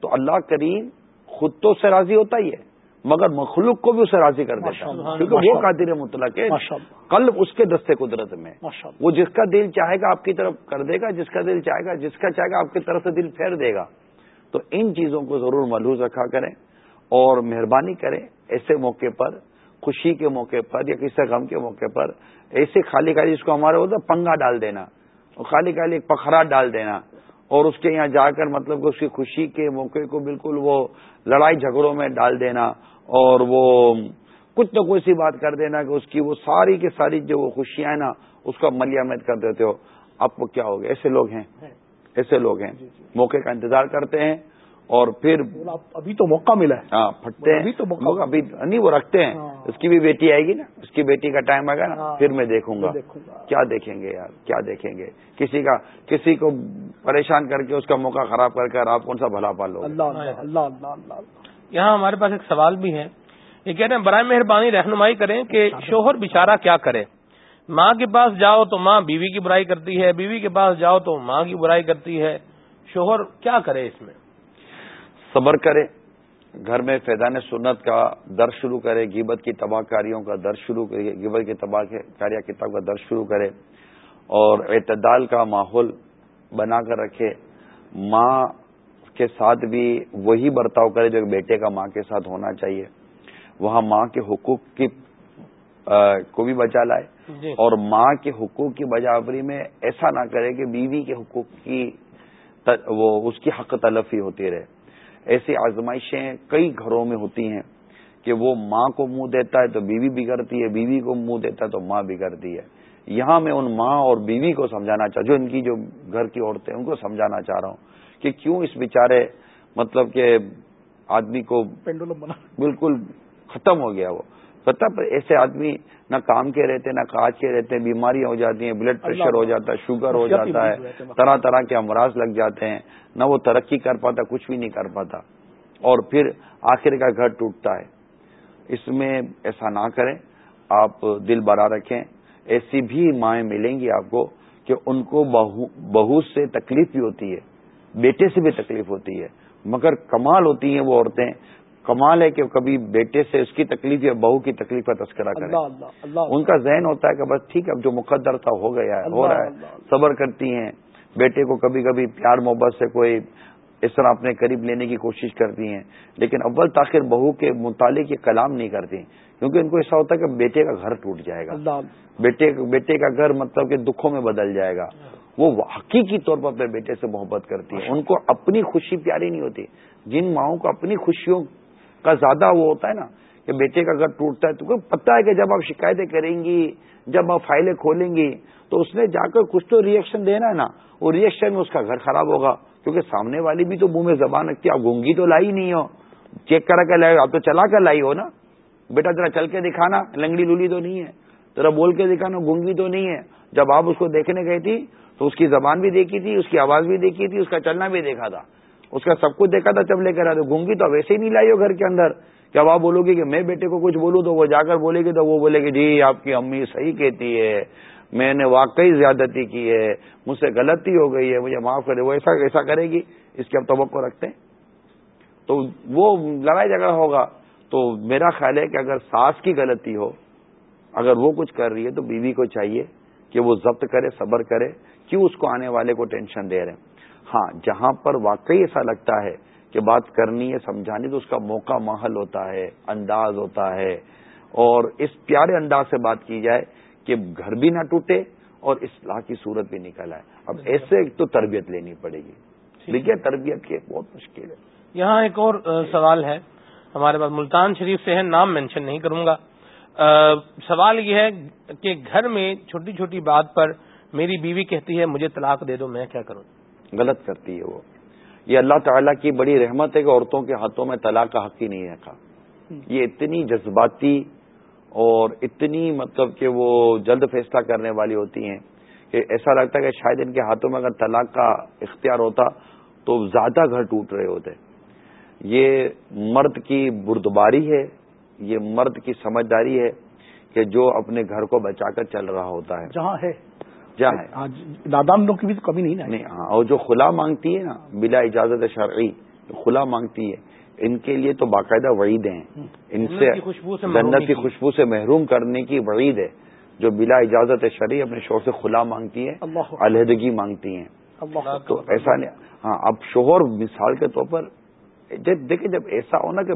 S2: تو اللہ کریم خود تو اسے راضی ہوتا ہی ہے مگر مخلوق کو بھی اسے راضی کر دیتا ہے۔ کیونکہ وہ قادر مطلق ہے قلب اس کے دستے قدرت میں۔ وہ جس کا دل چاہے گا آپ کی طرف کر دے گا جس کا دل چاہے گا جس کا چاہے گا آپ کی طرف سے دل پھیر دے گا۔ تو ان چیزوں کو ضرور ملحوظ رکھا کریں اور مہربانی کریں ایسے موقع پر خوشی کے موقع پر یا کسی غم کے موقع پر ایسے خالی خالی جس کو ہمارے ہوتا پنگا ڈال دینا۔ خالی خالی ایک پکھرا ڈال دینا۔ اور اس کے یہاں جا کر مطلب کہ اس کی خوشی کے موقع کو بالکل وہ لڑائی جھگڑوں میں ڈال دینا اور وہ کچھ نہ کوئی سی بات کر دینا کہ اس کی وہ ساری کی ساری جو وہ خوشیاں ہیں نا اس کا ملیامت کر دیتے ہو۔ اب وہ کیا ہو گیا؟ ایسے لوگ ہیں۔ ایسے لوگ ہیں۔ جی، جی۔ موقع کا انتظار کرتے ہیں۔ اور پھر
S3: ابھی تو موقع ملا ہے۔
S2: ہاں پھٹتے ہیں تو ابھی نہیں وہ رکھتے ہیں۔ ہاں۔ اس کی بھی بیٹی آئے گی نا اس کی بیٹی کا ٹائم آئے گا نا ہاں۔ پھر میں دیکھوں گا۔ کیا دیکھیں گے یار کیا دیکھیں گے۔ کسی کا کسی کو پریشان کر کے اس کا موقع خراب کر کے آپ کون سا بھلا پال لو اللہ اللہ
S1: اللہ یہاں ہمارے پاس ایک سوال بھی ہے۔ یہ کہہ رہے ہیں برائے مہربانی رہنمائی کریں کہ شوہر بےچارا کیا کرے؟ ماں کے پاس جاؤ تو ماں بیوی کی برائی کرتی ہے بیوی کے پاس جاؤ تو ماں کی برائی کرتی ہے۔ شوہر کیا کرے اس میں؟
S2: صبر کرے۔ گھر میں فیضان سنت کا در شروع کرے گیبت کی تباہ کاریوں کا در شروع کرے گیبت کی تباہ کاریہ کتاب کا در شروع کرے۔ اور اعتدال کا ماحول بنا کر رکھے۔ ماں کے ساتھ بھی وہی برتاؤ کرے جو بیٹے کا ماں کے ساتھ ہونا چاہیے۔ وہاں ماں کے حقوق کی کو بھی بچا لائے۔ جی۔ اور ماں کے حقوق کی بجاوری میں ایسا نہ کرے کہ بیوی کے حقوق کی وہ اس کی حق تلفی ہوتی رہے۔ ایسی آزمائشیں کئی گھروں میں ہوتی ہیں کہ وہ ماں کو منہ دیتا ہے تو بیوی بگڑتی ہے بیوی کو منہ دیتا ہے تو ماں بگڑتی ہے۔ یہاں میں ان ماں اور بیوی کو سمجھانا چاہ جو ان کی جو گھر کی عورتیں ان کو سمجھانا چاہ رہا ہوں کہ کیوں اس بیچارے مطلب کہ آدمی کو
S3: پینڈولم بنا۔
S2: بالکل ختم ہو گیا وہ۔ پتہ ایسے آدمی نہ کام کے رہتے نہ کاج کے رہتے بیماریاں ہو جاتی ہیں بلڈ پریشر ہو جاتا ہے شوگر ہو جاتا ہے طرح طرح کے امراض لگ جاتے ہیں نہ وہ ترقی کر پاتا کچھ بھی نہیں کر پاتا۔ اور پھر آخر کا گھر ٹوٹتا ہے۔ اس میں ایسا نہ کریں آپ دل بڑا رکھیں۔ ایسی بھی مائیں ملیں گی آپ کو کہ ان کو بہو سے تکلیف بھی ہوتی ہے بیٹے سے بھی تکلیف ہوتی ہے۔ مگر کمال ہوتی ہیں وہ عورتیں کمال ہے کہ کبھی بیٹے سے اس کی تکلیف یا بہو کی تکلیف کا تذکرہ کریں۔ ان کا ذہن ہوتا ہے کہ بس ٹھیک ہے اب جو مقدر تھا ہو گیا ہے ہو رہا ہے۔ صبر کرتی ہیں۔ بیٹے کو کبھی کبھی پیار محبت سے کوئی اس طرح اپنے قریب لینے کی کوشش کرتی ہیں لیکن اول تاخیر بہو کے متعلق یہ کلام نہیں کرتی۔ کیونکہ ان کو ایسا ہوتا ہے کہ بیٹے کا گھر ٹوٹ جائے گا۔ بیٹے بیٹے کا گھر مطلب کہ دکھوں میں بدل جائے گا۔ وہ حقیقی طور پر اپنے بیٹے سے محبت کرتی ہے۔ ان کو اپنی خوشی پیاری نہیں ہوتی۔ جن ماؤں کو اپنی خوشیوں کا زیادہ وہ ہوتا ہے نا، کہ بیٹے کا گھر ٹوٹتا ہے تو پتہ ہے کہ جب آپ شکایتیں کریں گی، جب آپ فائلیں کھولیں گی، تو اس نے جا کر کچھ تو ریئیکشن دینا ہے نا۔ وہ ریئیکشن میں اس کا گھر خراب ہوگا۔ کیونکہ سامنے والی بھی تو منہ میں زبان رکھتی ہے، آپ گونگی تو لائی نہیں ہو۔ چیک کرا کے لائی آپ تو چلا کر لائی ہو نا۔ بیٹا ذرا چل کے دکھانا، لنگڑی لولی تو نہیں ہے۔ ذرا بول کے دکھانا، گونگی تو نہیں ہے۔ جب آپ اس کو دیکھنے گئی تھی، تو اس کی زبان بھی دیکھی تھی، اس کی آواز بھی دیکھی تھی، اس کا چلنا بھی دیکھا تھا۔ اس کا سب کچھ دیکھا تھا جب لے کر آئے گونگی تو ویسے ہی نہیں لائی ہو گھر کے اندر۔ کیا آپ بولو گی کہ میں بیٹے کو کچھ بولوں تو وہ جا کر بولے گی تو وہ بولے گی جی آپ کی امی صحیح کہتی ہے، میں نے واقعی زیادتی کی ہے، مجھ سے غلطی ہو گئی ہے، مجھے معاف کرے وہ ایسا ایسا کرے گی، اس کی اب توقع رکھتے ہیں۔ تو وہ لڑائی جھگڑا ہوگا۔ تو میرا خیال ہے کہ اگر ساس کی غلطی ہو، اگر وہ کچھ کر رہی ہے تو بیوی کو چاہیے کہ وہ ضبط کرے، صبر کرے، کیوں اس کو آنے والے کو ٹینشن دے رہے ہیں؟ ہاں جہاں پر واقعی ایسا لگتا ہے کہ بات کرنی ہے سمجھانی تو اس کا موقع محل ہوتا ہے انداز ہوتا ہے۔ اور اس پیارے انداز سے بات کی جائے کہ گھر بھی نہ ٹوٹے اور اصلاح کی صورت بھی نکل آئے۔ اب ایسے تو تربیت لینی پڑے گی۔ دیکھیے تربیت کی بہت مشکل ہے۔
S1: یہاں ایک اور سوال ہے۔ ہمارے پاس ملتان شریف سے ہے نام مینشن نہیں کروں گا۔ سوال یہ ہے کہ گھر میں چھوٹی چھوٹی بات پر میری بیوی کہتی ہے مجھے طلاق دے دو میں کیا کروں؟
S2: غلط کرتی ہے وہ۔ یہ اللہ تعالیٰ کی بڑی رحمت ہے کہ عورتوں کے ہاتھوں میں طلاق کا حق ہی نہیں رکھا یہ اتنی جذباتی اور اتنی مطلب کہ وہ جلد فیصلہ کرنے والی ہوتی ہیں کہ ایسا لگتا ہے کہ شاید ان کے ہاتھوں میں اگر طلاق کا اختیار ہوتا تو زیادہ گھر ٹوٹ رہے ہوتے۔ یہ مرد کی بردباری ہے یہ مرد کی سمجھداری ہے کہ جو اپنے گھر کو بچا کر چل رہا ہوتا ہے۔
S3: جہاں ہے۔
S2: جہاں ہے۔
S3: دادام کی بھی کمی نہیں
S2: نہیں ہاں اور جو خلا مانگتی ہے نا بلا اجازت شرعی خلا مانگتی ہے ان کے لیے تو باقاعدہ وعید ہیں۔ ان سے جنت کی خوشبو سے محروم کرنے کی وعید ہے۔ جو بلا اجازت شرعی اپنے شوہر سے خلا مانگتی ہیں علیحدگی مانگتی ہیں۔ تو ایسا نہیں ہاں اب شوہر مثال کے طور پر دیکھیں جب ایسا ہونا کہ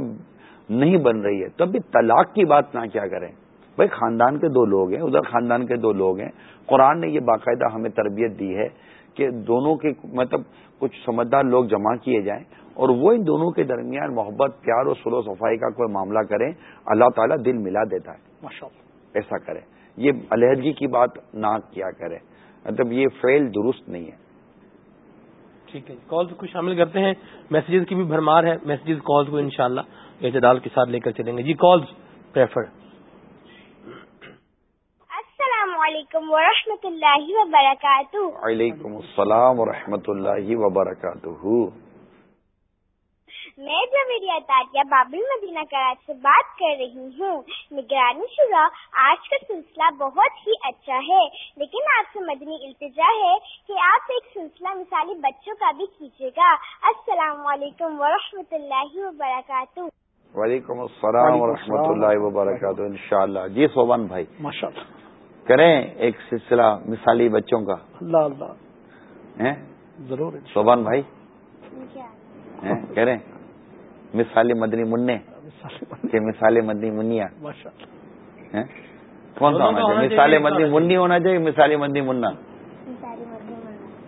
S2: نہیں بن رہی ہے تب بھی طلاق کی بات نہ کیا کریں۔ بھائی خاندان کے دو لوگ ہیں ادھر خاندان کے دو لوگ ہیں۔ قرآن نے یہ باقاعدہ ہمیں تربیت دی ہے کہ دونوں کے مطلب کچھ سمجھدار لوگ جمع کیے جائیں اور وہ ان دونوں کے درمیان محبت پیار اور سلو صفائی کا کوئی معاملہ کریں اللہ تعالیٰ دل ملا دیتا ہے۔ ایسا کریں۔ یہ علیحدگی کی بات نہ کیا کرے مطلب یہ فیل درست نہیں ہے۔
S1: ٹھیک ہے کالز کو شامل کرتے ہیں۔ میسیجز کی بھی بھرمار ہے۔ میسیجز کالز کو انشاءاللہ اعتدال کے ساتھ لے کر چلیں گے۔ جی کالز پریفر
S5: السلام علیکم ورحمۃ اللہ وبرکاتہ۔
S2: وعلیکم السلام ورحمۃ اللہ وبرکاتہ۔
S5: میں جویریا تاریہ بابل مدینہ کراچی سے بات کر رہی ہوں نگرانی شدہ آج کا سلسلہ بہت ہی اچھا ہے۔ لیکن آپ سے مدنی التجا ہے کہ آپ ایک سلسلہ مثالی بچوں کا بھی کیجیے گا۔ السلام علیکم ورحمۃ اللہ وبرکاتہ۔
S2: وعلیکم السلام ورحمۃ اللہ وبرکاتہ ان شاء اللہ جی سوبان بھائی۔
S3: ماشاء اللہ
S2: کریں ایک سلسلہ مثالی بچوں کا۔
S3: اللہ اللہ۔ ضرور۔
S2: سوبان بھائی؟ کریں۔ مثال مدنی منع کہ مثال مدنی منیا کون سا ہونا چاہیے۔ مثال مدنی منی ہونا چاہیے مثالی مدنی منا؟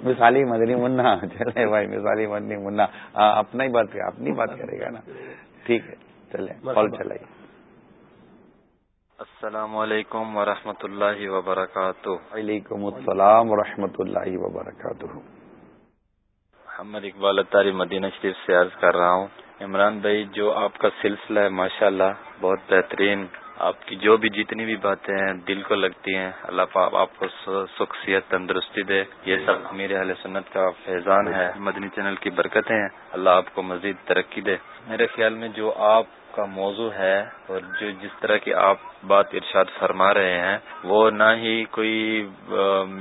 S2: مثالی مدنی منا۔ چلے بھائی مثالی مدنی منا۔ اپنا ہی بات اپنی بات کرے گا نا۔ ٹھیک ہے چلے کال چلائیے۔
S6: السلام علیکم ورحمۃ اللہ وبرکاتہ۔
S2: وعلیکم السلام ورحمۃ اللہ وبرکاتہ۔
S6: محمد اقبال تاری مدینہ شریف سے عرض کر رہا ہوں۔ عمران بھائی جو آپ کا سلسلہ ہے ماشاء اللہ بہت بہترین۔ آپ کی جو بھی جتنی بھی باتیں ہیں دل کو لگتی ہیں۔ اللہ پاک آپ کو سخصیت تندرستی دے۔ یہ سب میرے اہل سنت کا فیضان ہے۔ مدنی چینل کی برکتیں ہیں۔ اللہ آپ کو مزید ترقی دے۔ میرے خیال میں جو آپ کا موضوع ہے اور جو جس طرح کی آپ بات ارشاد فرما رہے ہیں، وہ نہ ہی کوئی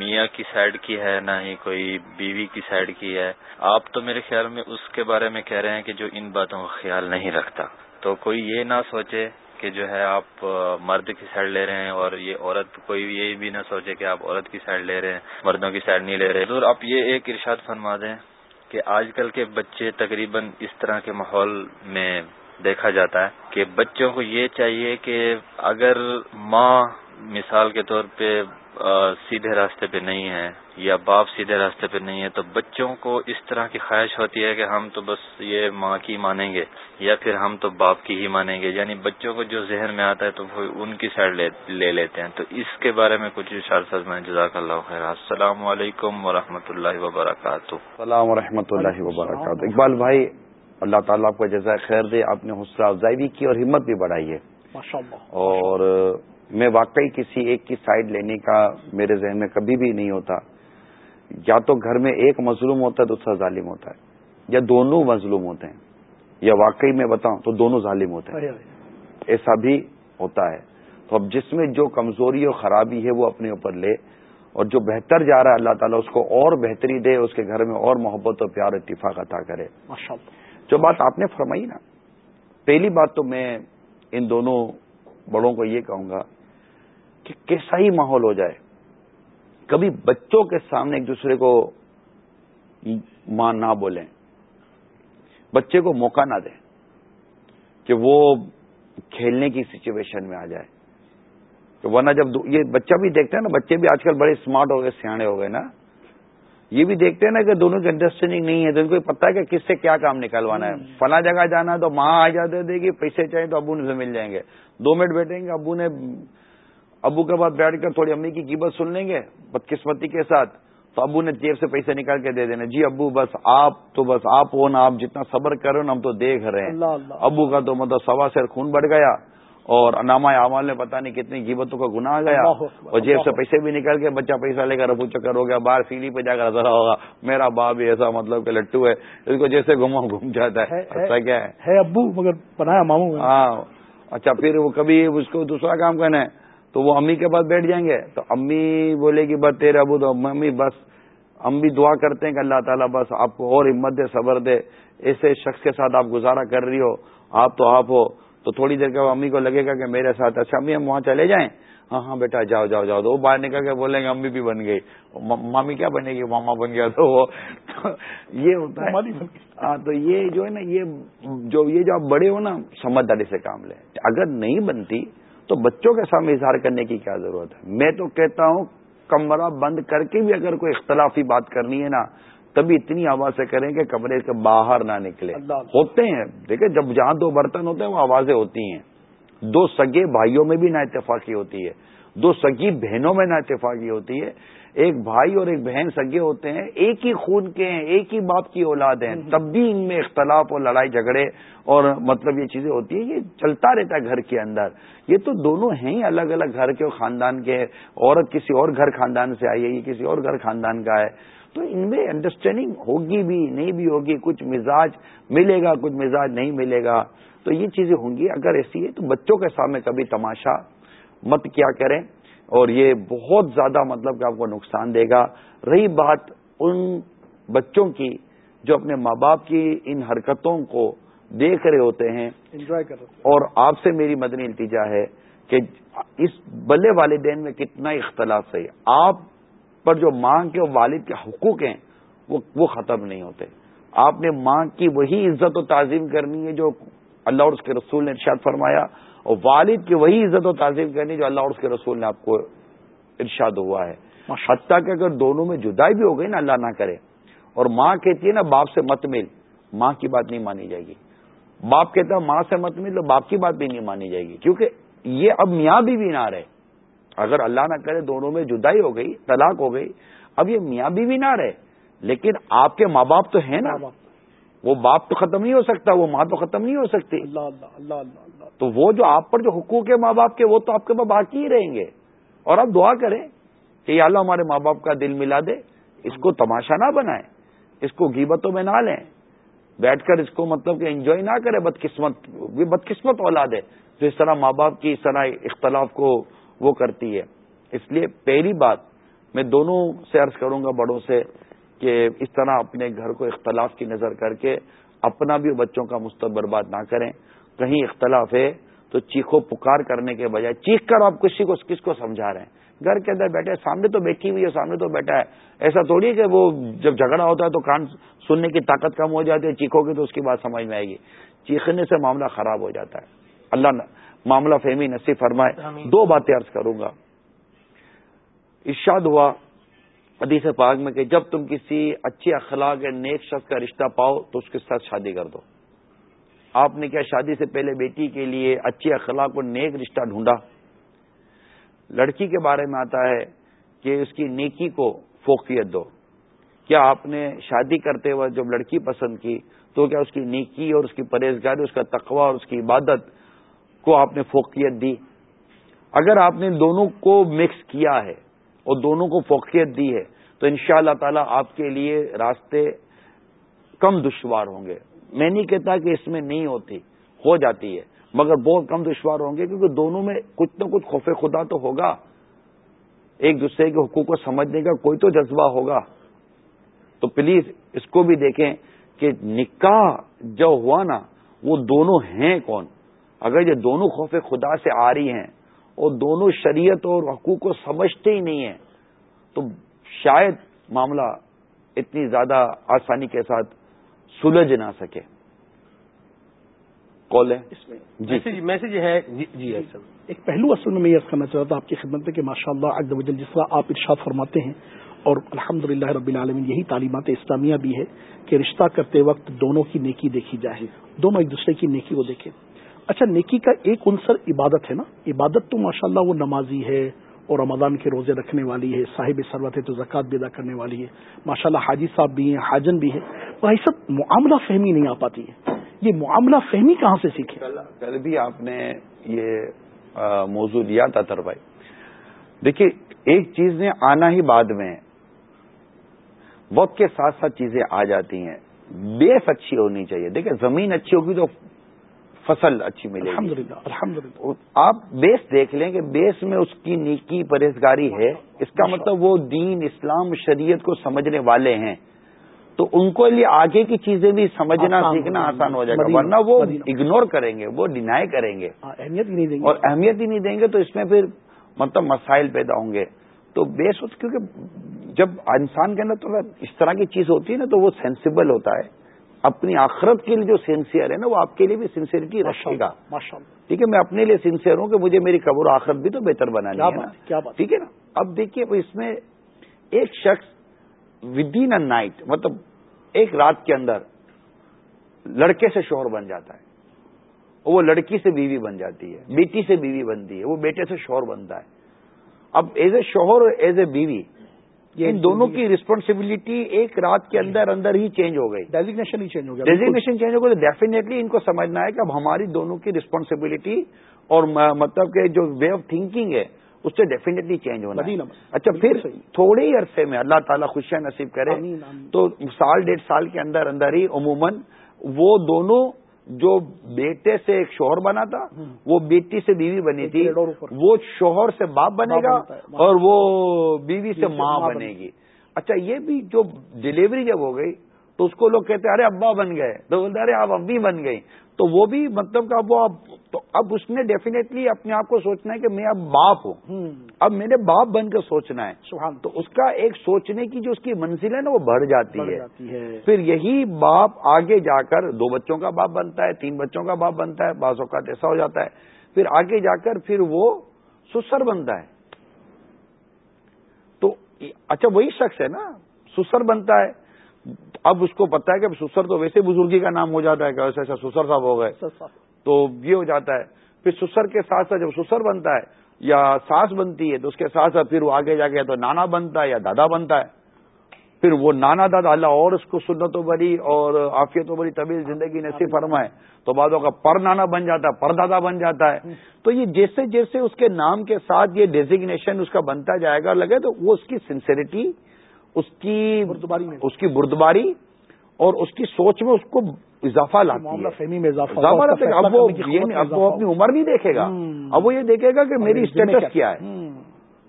S6: میاں کی سائڈ کی ہے، نہ ہی کوئی بیوی کی سائڈ کی ہے۔ آپ تو میرے خیال میں اس کے بارے میں کہہ رہے ہیں کہ جو ان باتوں کا خیال نہیں رکھتا۔ تو کوئی یہ نہ سوچے کہ جو ہے آپ مرد کی سائڈ لے رہے ہیں اور یہ عورت، کوئی یہ بھی نہ سوچے کہ آپ عورت کی سائڈ لے رہے ہیں، مردوں کی سائڈ نہیں لے رہے۔ تو آپ یہ ایک ارشاد فرما دیں کہ آج کل کے بچے تقریباً اس طرح کے ماحول میں دیکھا جاتا ہے کہ بچوں کو یہ چاہیے کہ اگر ماں مثال کے طور پہ سیدھے راستے پہ نہیں ہے یا باپ سیدھے راستے پہ نہیں ہے تو بچوں کو اس طرح کی خواہش ہوتی ہے کہ ہم تو بس یہ ماں کی مانیں گے یا پھر ہم تو باپ کی ہی مانیں گے۔ یعنی بچوں کو جو ذہن میں آتا ہے تو وہ ان کی سائڈ لے لیتے ہیں۔ تو اس کے بارے میں کچھ اشار میں جزاک اللہ خیر السلام علیکم و اللہ وبرکاتہ۔
S2: السلام و اللہ وبرکاتہ۔ اقبال بھائی اللہ تعالیٰ آپ کو جزائے خیر دے آپ نے حوصلہ افزائی بھی کی اور ہمت بھی بڑھائی ہے۔ اور میں واقعی کسی ایک کی سائڈ لینے کا میرے ذہن میں کبھی بھی نہیں ہوتا۔ یا تو گھر میں ایک مظلوم ہوتا ہے دوسرا ظالم ہوتا ہے۔ یا دونوں مظلوم ہوتے ہیں۔ یا واقعی میں بتاؤں تو دونوں ظالم ہوتے ہیں۔ ایسا بھی ہوتا ہے۔ تو اب جس میں جو کمزوری اور خرابی ہے وہ اپنے اوپر لے۔ اور جو بہتر جا رہا ہے اللہ تعالیٰ اس کو اور بہتری دے اس کے گھر میں اور محبت اور پیار اتفاق عطا کرے۔ جو بات آپ نے فرمائی نا، پہلی بات تو میں ان دونوں بڑوں کو یہ کہوں گا کہ کیسا ہی ماحول ہو جائے، کبھی بچوں کے سامنے ایک دوسرے کو ماں نہ بولیں، بچے کو موقع نہ دیں کہ وہ کھیلنے کی سچویشن میں آ جائے۔ تو ورنہ جب یہ بچہ بھی دیکھتا ہے نا، بچے بھی آج کل بڑے اسمارٹ ہو گئے، سیانے ہو گئے نا۔ یہ بھی دیکھتے ہیں نا کہ دونوں کی انڈرسٹینڈنگ نہیں ہے تو ان کو پتا ہے کہ کس سے کیا کام نکلوانا ہے۔ فلاں جگہ جانا ہے تو ماں آ جاتے دے گی پیسے چاہیے تو ابو سے مل جائیں گے۔ دو منٹ بیٹھیں گے ابو نے ابو کے بعد بیٹھ کر تھوڑی امی کی قیمت سن لیں گے بدقسمتی کے ساتھ۔ تو ابو نے جیب سے پیسے نکال کے دے دینا جی ابو بس آپ تو بس آپ ہو نا آپ جتنا صبر کرو نا ہم تو دیکھ رہے ہیں۔ ابو کا تو مطلب سوا سیر خون بڑھ گیا۔ اور انامہ اعمال میں پتہ نہیں کتنی قیمتوں کا گناہ گیا اور جیب سے پیسے بھی نکل کے بچہ پیسہ لے کر رفو چکر ہو گیا باہر سیڑھی پہ جا کر نظر ہوگا میرا باپ بھی ایسا مطلب کہ لٹو ہے اس کو جیسے گھما گھوم جاتا ہے اچھا کیا
S3: ہے؟ ابو مگر بنایا ماموں
S2: ہاں اچھا پھر وہ کبھی اس کو دوسرا کام کرنا ہے تو وہ امی کے پاس بیٹھ جائیں گے تو امی بولے گی بس تیرے ابو تو امی بس ہم بھی دعا کرتے ہیں کہ اللہ تعالیٰ بس آپ کو اور ہمت دے صبر دے ایسے شخص کے ساتھ آپ گزارا کر رہی ہو آپ تو آپ ہو تو تھوڑی دیر کے امی کو لگے گا کہ میرے ساتھ اچھا امی ہم وہاں چلے جائیں؟ ہاں ہاں بیٹا جاؤ جاؤ جاؤ۔ تو وہ باہر نکل کے بولیں گے امی بھی بن گئی۔ مامی کیا بنے گی؟ ماما بن گیا تو وہ <laughs> یہ ہوتا ہے۔ ہاں تو یہ جو ہے نا یہ جو یہ جو آپ بڑے ہو نا سمجھداری سے کام لیں۔ اگر نہیں بنتی تو بچوں کے سامنے اظہار کرنے کی کیا ضرورت ہے؟ میں تو کہتا ہوں کمرہ بند کر کے بھی اگر کوئی اختلافی بات کرنی ہے نا تبھی اتنی آواز سے کریں کہ کمرے کے باہر نہ نکلے۔ ہوتے ہیں۔ دیکھیں جب جہاں دو برتن ہوتے ہیں وہ آوازیں ہوتی ہیں۔ دو سگے بھائیوں میں بھی نا اتفاقی ہوتی ہے۔ دو سگی بہنوں میں نا اتفاقی ہوتی ہے۔ ایک بھائی اور ایک بہن سگے ہوتے ہیں ایک ہی خون کے ہیں ایک ہی باپ کی اولاد ہیں۔ تب بھی ان میں اختلاف اور لڑائی جھگڑے اور مطلب یہ چیزیں ہوتی ہیں یہ چلتا رہتا ہے گھر کے اندر۔ یہ تو دونوں ہیں ہی الگ الگ گھر کے خاندان کے۔ عورت کسی اور گھر خاندان سے آئی ہے یہ کسی اور گھر خاندان کا ہے۔ تو ان میں انڈرسٹینڈنگ ہوگی بھی نہیں بھی ہوگی کچھ مزاج ملے گا کچھ مزاج نہیں ملے گا۔ تو یہ چیزیں ہوں گی۔ اگر ایسی ہے تو بچوں کے سامنے کبھی تماشا مت کیا کریں۔ اور یہ بہت زیادہ مطلب کہ آپ کو نقصان دے گا۔ رہی بات ان بچوں کی جو اپنے ماں باپ کی ان حرکتوں کو دیکھ رہے ہوتے ہیں۔ انجوائے کر اور آپ سے میری مدنی التجا ہے کہ اس بلے والدین میں کتنا اختلاف ہے۔ آپ پر جو ماں کے والد کے حقوق ہیں وہ وہ ختم نہیں ہوتے۔ آپ نے ماں کی وہی عزت و تعظیم کرنی ہے جو اللہ اور اس کے رسول نے ارشاد فرمایا اور والد کی وہی عزت و تعظیم کرنی جو اللہ اور اس کے رسول نے آپ کو ارشاد ہوا ہے۔ حتیٰ کہ اگر دونوں میں جدائی بھی ہو گئی نا اللہ نہ کرے۔ اور ماں کہتی ہے نا باپ سے مت مل۔ ماں کی بات نہیں مانی جائے گی۔ باپ کہتا ہے ماں سے مت مل تو باپ کی بات بھی نہیں مانی جائے گی۔ کیونکہ یہ اب میاں بھی, بھی نہ رہے۔ اگر اللہ نہ کرے دونوں میں جدائی ہو گئی طلاق ہو گئی اب یہ میاں بھی, بھی نہ رہے۔ لیکن آپ کے ماں باپ تو ہیں نا۔ وہ باپ تو ختم نہیں ہو سکتا وہ ماں تو ختم نہیں ہو سکتی۔ اللہ اللہ اللہ اللہ تو وہ جو آپ پر جو حقوق ہے ماں باپ کے وہ تو آپ کے پاس باقی ہی رہیں گے۔ اور آپ دعا کریں کہ یا اللہ ہمارے ماں باپ کا دل ملا دے اس کو تماشا نہ بنائے اس کو گیبتوں میں نہ لیں۔ بیٹھ کر اس کو مطلب کہ انجوائے نہ کرے بدقسمت یہ بدقسمت اولاد ہے۔ جو اس طرح ماں باپ کی اس طرح اختلاف کو وہ کرتی ہے۔ اس لیے پہلی بات میں دونوں سے عرض کروں گا بڑوں سے کہ اس طرح اپنے گھر کو اختلاف کی نظر کر کے اپنا بھی بچوں کا مستقبل برباد نہ کریں۔ کہیں اختلاف ہے تو چیخو پکار کرنے کے بجائے چیخ کر آپ کسی کو کس کو سمجھا رہے ہیں۔ گھر کے اندر بیٹھے، سامنے تو بیٹھی ہوئی ہے، سامنے تو بیٹھا ہے۔ ایسا تھوڑی ہے کہ وہ جب جھگڑا ہوتا ہے تو کان سننے کی طاقت کم ہو جاتی ہے، چیخو گے تو اس کی بات سمجھ میں آئے گی۔ چیخنے سے معاملہ خراب ہو جاتا ہے۔ اللہ معاملہ فہمی نصیب فرمائے دو باتیں عرض کروں گا۔ ارشاد ہوا حدیث پاک میں کہ جب تم کسی اچھے اخلاق یا نیک شخص کا رشتہ پاؤ تو اس کے ساتھ شادی کر دو۔ آپ نے کیا شادی سے پہلے بیٹی کے لیے اچھے اخلاق اور نیک رشتہ ڈھونڈا؟ لڑکی کے بارے میں آتا ہے کہ اس کی نیکی کو فوقیت دو۔ کیا آپ نے شادی کرتے وقت جب لڑکی پسند کی تو کیا اس کی نیکی اور اس کی پرہیزگاری اس کا تقوی اور اس کی عبادت کو آپ نے فوقیت دی۔ اگر آپ نے دونوں کو مکس کیا ہے اور دونوں کو فوقیت دی ہے، تو ان شاء اللہ تعالی آپ کے لیے راستے کم دشوار ہوں گے۔ میں نہیں کہتا کہ اس میں نہیں ہوتی، ہو جاتی ہے، مگر بہت کم دشوار ہوں گے، کیونکہ دونوں میں کچھ نہ کچھ خوف خدا تو ہوگا۔ ایک دوسرے کے حقوق کو سمجھنے کا کوئی تو جذبہ ہوگا۔ تو پلیز اس کو بھی دیکھیں کہ نکاح جو ہوا نا، وہ دونوں ہیں کون؟ اگر یہ دونوں خوف خدا سے آ رہی ہیں اور دونوں شریعت اور حقوق کو سمجھتے ہی نہیں ہیں تو شاید معاملہ اتنی زیادہ آسانی کے ساتھ سلجھ نہ سکے۔ کال ہے؟
S1: جی۔ میسج ہے جی, جی
S3: ایک پہلو اصل میں میں یہ کرنا چاہتا تھا آپ کی خدمت میں کہ ماشاء اللہ جس طرح آپ ارشاد فرماتے ہیں اور الحمد للہ رب العالمین یہی تعلیمات اسلامیہ بھی ہے کہ رشتہ کرتے وقت دونوں کی نیکی دیکھی جائے دونوں ایک دوسرے کی نیکی کو دیکھیں۔ اچھا نیکی کا ایک عنصر عبادت ہے نا؟ عبادت تو ماشاء اللہ وہ نمازی ہے اور رمضان کے روزے رکھنے والی ہے، صاحب سروت ہے تو زکوٰۃ بھی ادا کرنے والی ہے۔ ماشاء اللہ حاجی صاحب بھی ہیں، حاجن بھی ہے وہ سب معاملہ فہمی نہیں آ پاتی ہے۔ یہ معاملہ فہمی کہاں سے سیکھے؟
S2: کل بھی آپ نے یہ موضوع دیا تھا تر بھائی۔ دیکھیے، ایک چیز نے آنا ہی بعد میں وقت کے ساتھ ساتھ چیزیں آ جاتی ہیں۔ بیس اچھی ہونی چاہیے۔ دیکھیں زمین اچھی ہوگی تو فصل اچھی ملے گی۔ الحمد آپ بیس دیکھ لیں کہ بیس میں اس کی نیکی پرہیزگاری ہے۔ اس کا مطلب وہ دین اسلام شریعت کو سمجھنے والے ہیں۔ تو ان کو لیے آگے کی چیزیں بھی سمجھنا سیکھنا آسان ہو جائے گا۔ ورنہ وہ اگنور کریں گے وہ ڈینائی کریں گے۔
S3: ہاں، اہمیت نہیں دیں
S2: گے۔ اور اہمیت ہی نہیں دیں گے تو اس میں پھر مطلب مسائل پیدا ہوں گے۔ تو بیس کیونکہ جب انسان کے اندر تھوڑا اس طرح کی چیز ہوتی ہے نا تو وہ سینسیبل ہوتا ہے۔ اپنی آخرت کے لیے جو سینسیئر ہے نا وہ آپ کے لیے بھی سنسیئرٹی رکھے گا ٹھیک ہے میں اپنے لیے سنسیئر ہوں کہ مجھے میری قبر آخرت بھی تو بہتر بنانی ہے ٹھیک ہے نا؟ اب دیکھیے اس میں ایک شخص ود ان نائٹ مطلب ایک رات کے اندر لڑکے سے شوہر بن جاتا ہے۔ وہ لڑکی سے بیوی بن جاتی ہے بیٹی سے بیوی بنتی ہے وہ بیٹے سے شوہر بنتا ہے۔ اب ایز اے شوہر ایز اے بیوی ان دونوں کی ریسپانسبلٹی ایک رات کے اندر اندر ہی چینج ہو گئی۔
S3: ڈیزیگنیشن ہی چینج ہو گیا
S2: ڈیزیگنیشن چینج ہو گئی ڈیفینیٹلی ان کو سمجھنا ہے کہ اب ہماری دونوں کی ریسپانسبلٹی اور مطلب کہ جو وے آف تھنکنگ ہے اس سے ڈیفینیٹلی چینج ہونا اچھا پھر تھوڑے ہی عرصے میں اللہ تعالیٰ خوشیاں نصیب کرے تو سال ڈیڑھ سال کے اندر اندر ہی عموماً وہ دونوں جو بیٹے سے ایک شوہر بنا تھا وہ بیٹی سے بیوی بنی تھی وہ شوہر سے باپ بنے گا اور وہ بیوی سے ماں بنے گی۔ اچھا یہ بھی جو ڈلیوری جب ہو گئی تو اس کو لوگ کہتے ہیں ارے ابا بن گئے۔ تو بولتے ارے آپ ابھی بن گئی تو وہ بھی مطلب کہ اب وہ تو اب اس نے ڈیفینیٹلی اپنے آپ کو سوچنا ہے کہ میں اب باپ ہوں۔ اب میں نے باپ بن کے سوچنا ہے۔ تو اس کا ایک سوچنے کی جو اس کی منزل ہے نا وہ بڑھ جاتی ہے۔ پھر یہی باپ آگے جا کر دو بچوں کا باپ بنتا ہے تین بچوں کا باپ بنتا ہے بعض اوقات ایسا ہو جاتا ہے۔ پھر آگے جا کر پھر وہ سسر بنتا ہے۔ تو اچھا وہی شخص ہے نا سسر بنتا ہے۔ اب اس کو پتا ہے کہ سسر تو ویسے بزرگی کا نام ہو جاتا ہے کہ ایسا ایسا سسر صاحب ہو گئے۔ تو یہ ہو جاتا ہے۔ پھر سسر کے ساتھ ساتھ جب سسر بنتا ہے یا ساس بنتی ہے تو اس کے ساتھ ساتھ پھر وہ آگے جا کے تو نانا بنتا ہے یا دادا بنتا ہے۔ پھر وہ نانا دادا اللہ اور اس کو سنت و بری اور آفیت و بری طبیل زندگی نصیب فرمائے تو بعدوں کا پر نانا بن جاتا ہے پر دادا بن جاتا ہے۔ تو یہ جیسے جیسے اس کے نام کے ساتھ یہ ڈیزیگنیشن اس کا بنتا جائے گا لگے تو وہ اس کی سنسیریٹی اس کی بردباری اس کی بردباری اور اس کی سوچ میں اس کو اضافہ لاتی ہے۔ فہمی میں اضافہ اب وہ اپنی عمر نہیں دیکھے گا۔ اب وہ یہ دیکھے گا کہ میری اسٹیٹس کیا ہے۔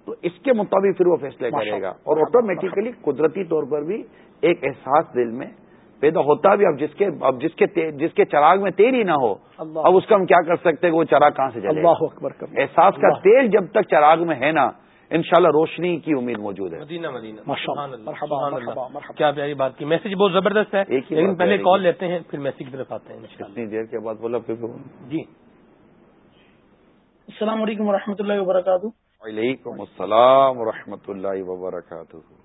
S2: تو اس کے مطابق پھر وہ فیصلے کرے گا۔ اور آٹومیٹیکلی قدرتی طور پر بھی ایک احساس دل میں پیدا ہوتا بھی۔ اب جس کے اب جس کے جس کے چراغ میں تیل ہی نہ ہو اب اس کا ہم کیا کر سکتے ہیں؟ وہ چراغ کہاں سے چلے احساس کا تیل جب تک چراغ میں ہے نا انشاءاللہ روشنی کی امید موجود ہے۔
S1: مدینہ مدینہ۔ کیا پیاری بات کی۔ میسج بہت زبردست ہے لیکن پہلے کال لیتے ہیں پھر میسج کی طرف آتے ہیں۔
S2: اتنی دیر کے بعد بولا پھر
S1: جی۔
S7: السلام علیکم و اللہ وبرکاتہ۔
S2: وعلیکم السلام و اللہ وبرکاتہ۔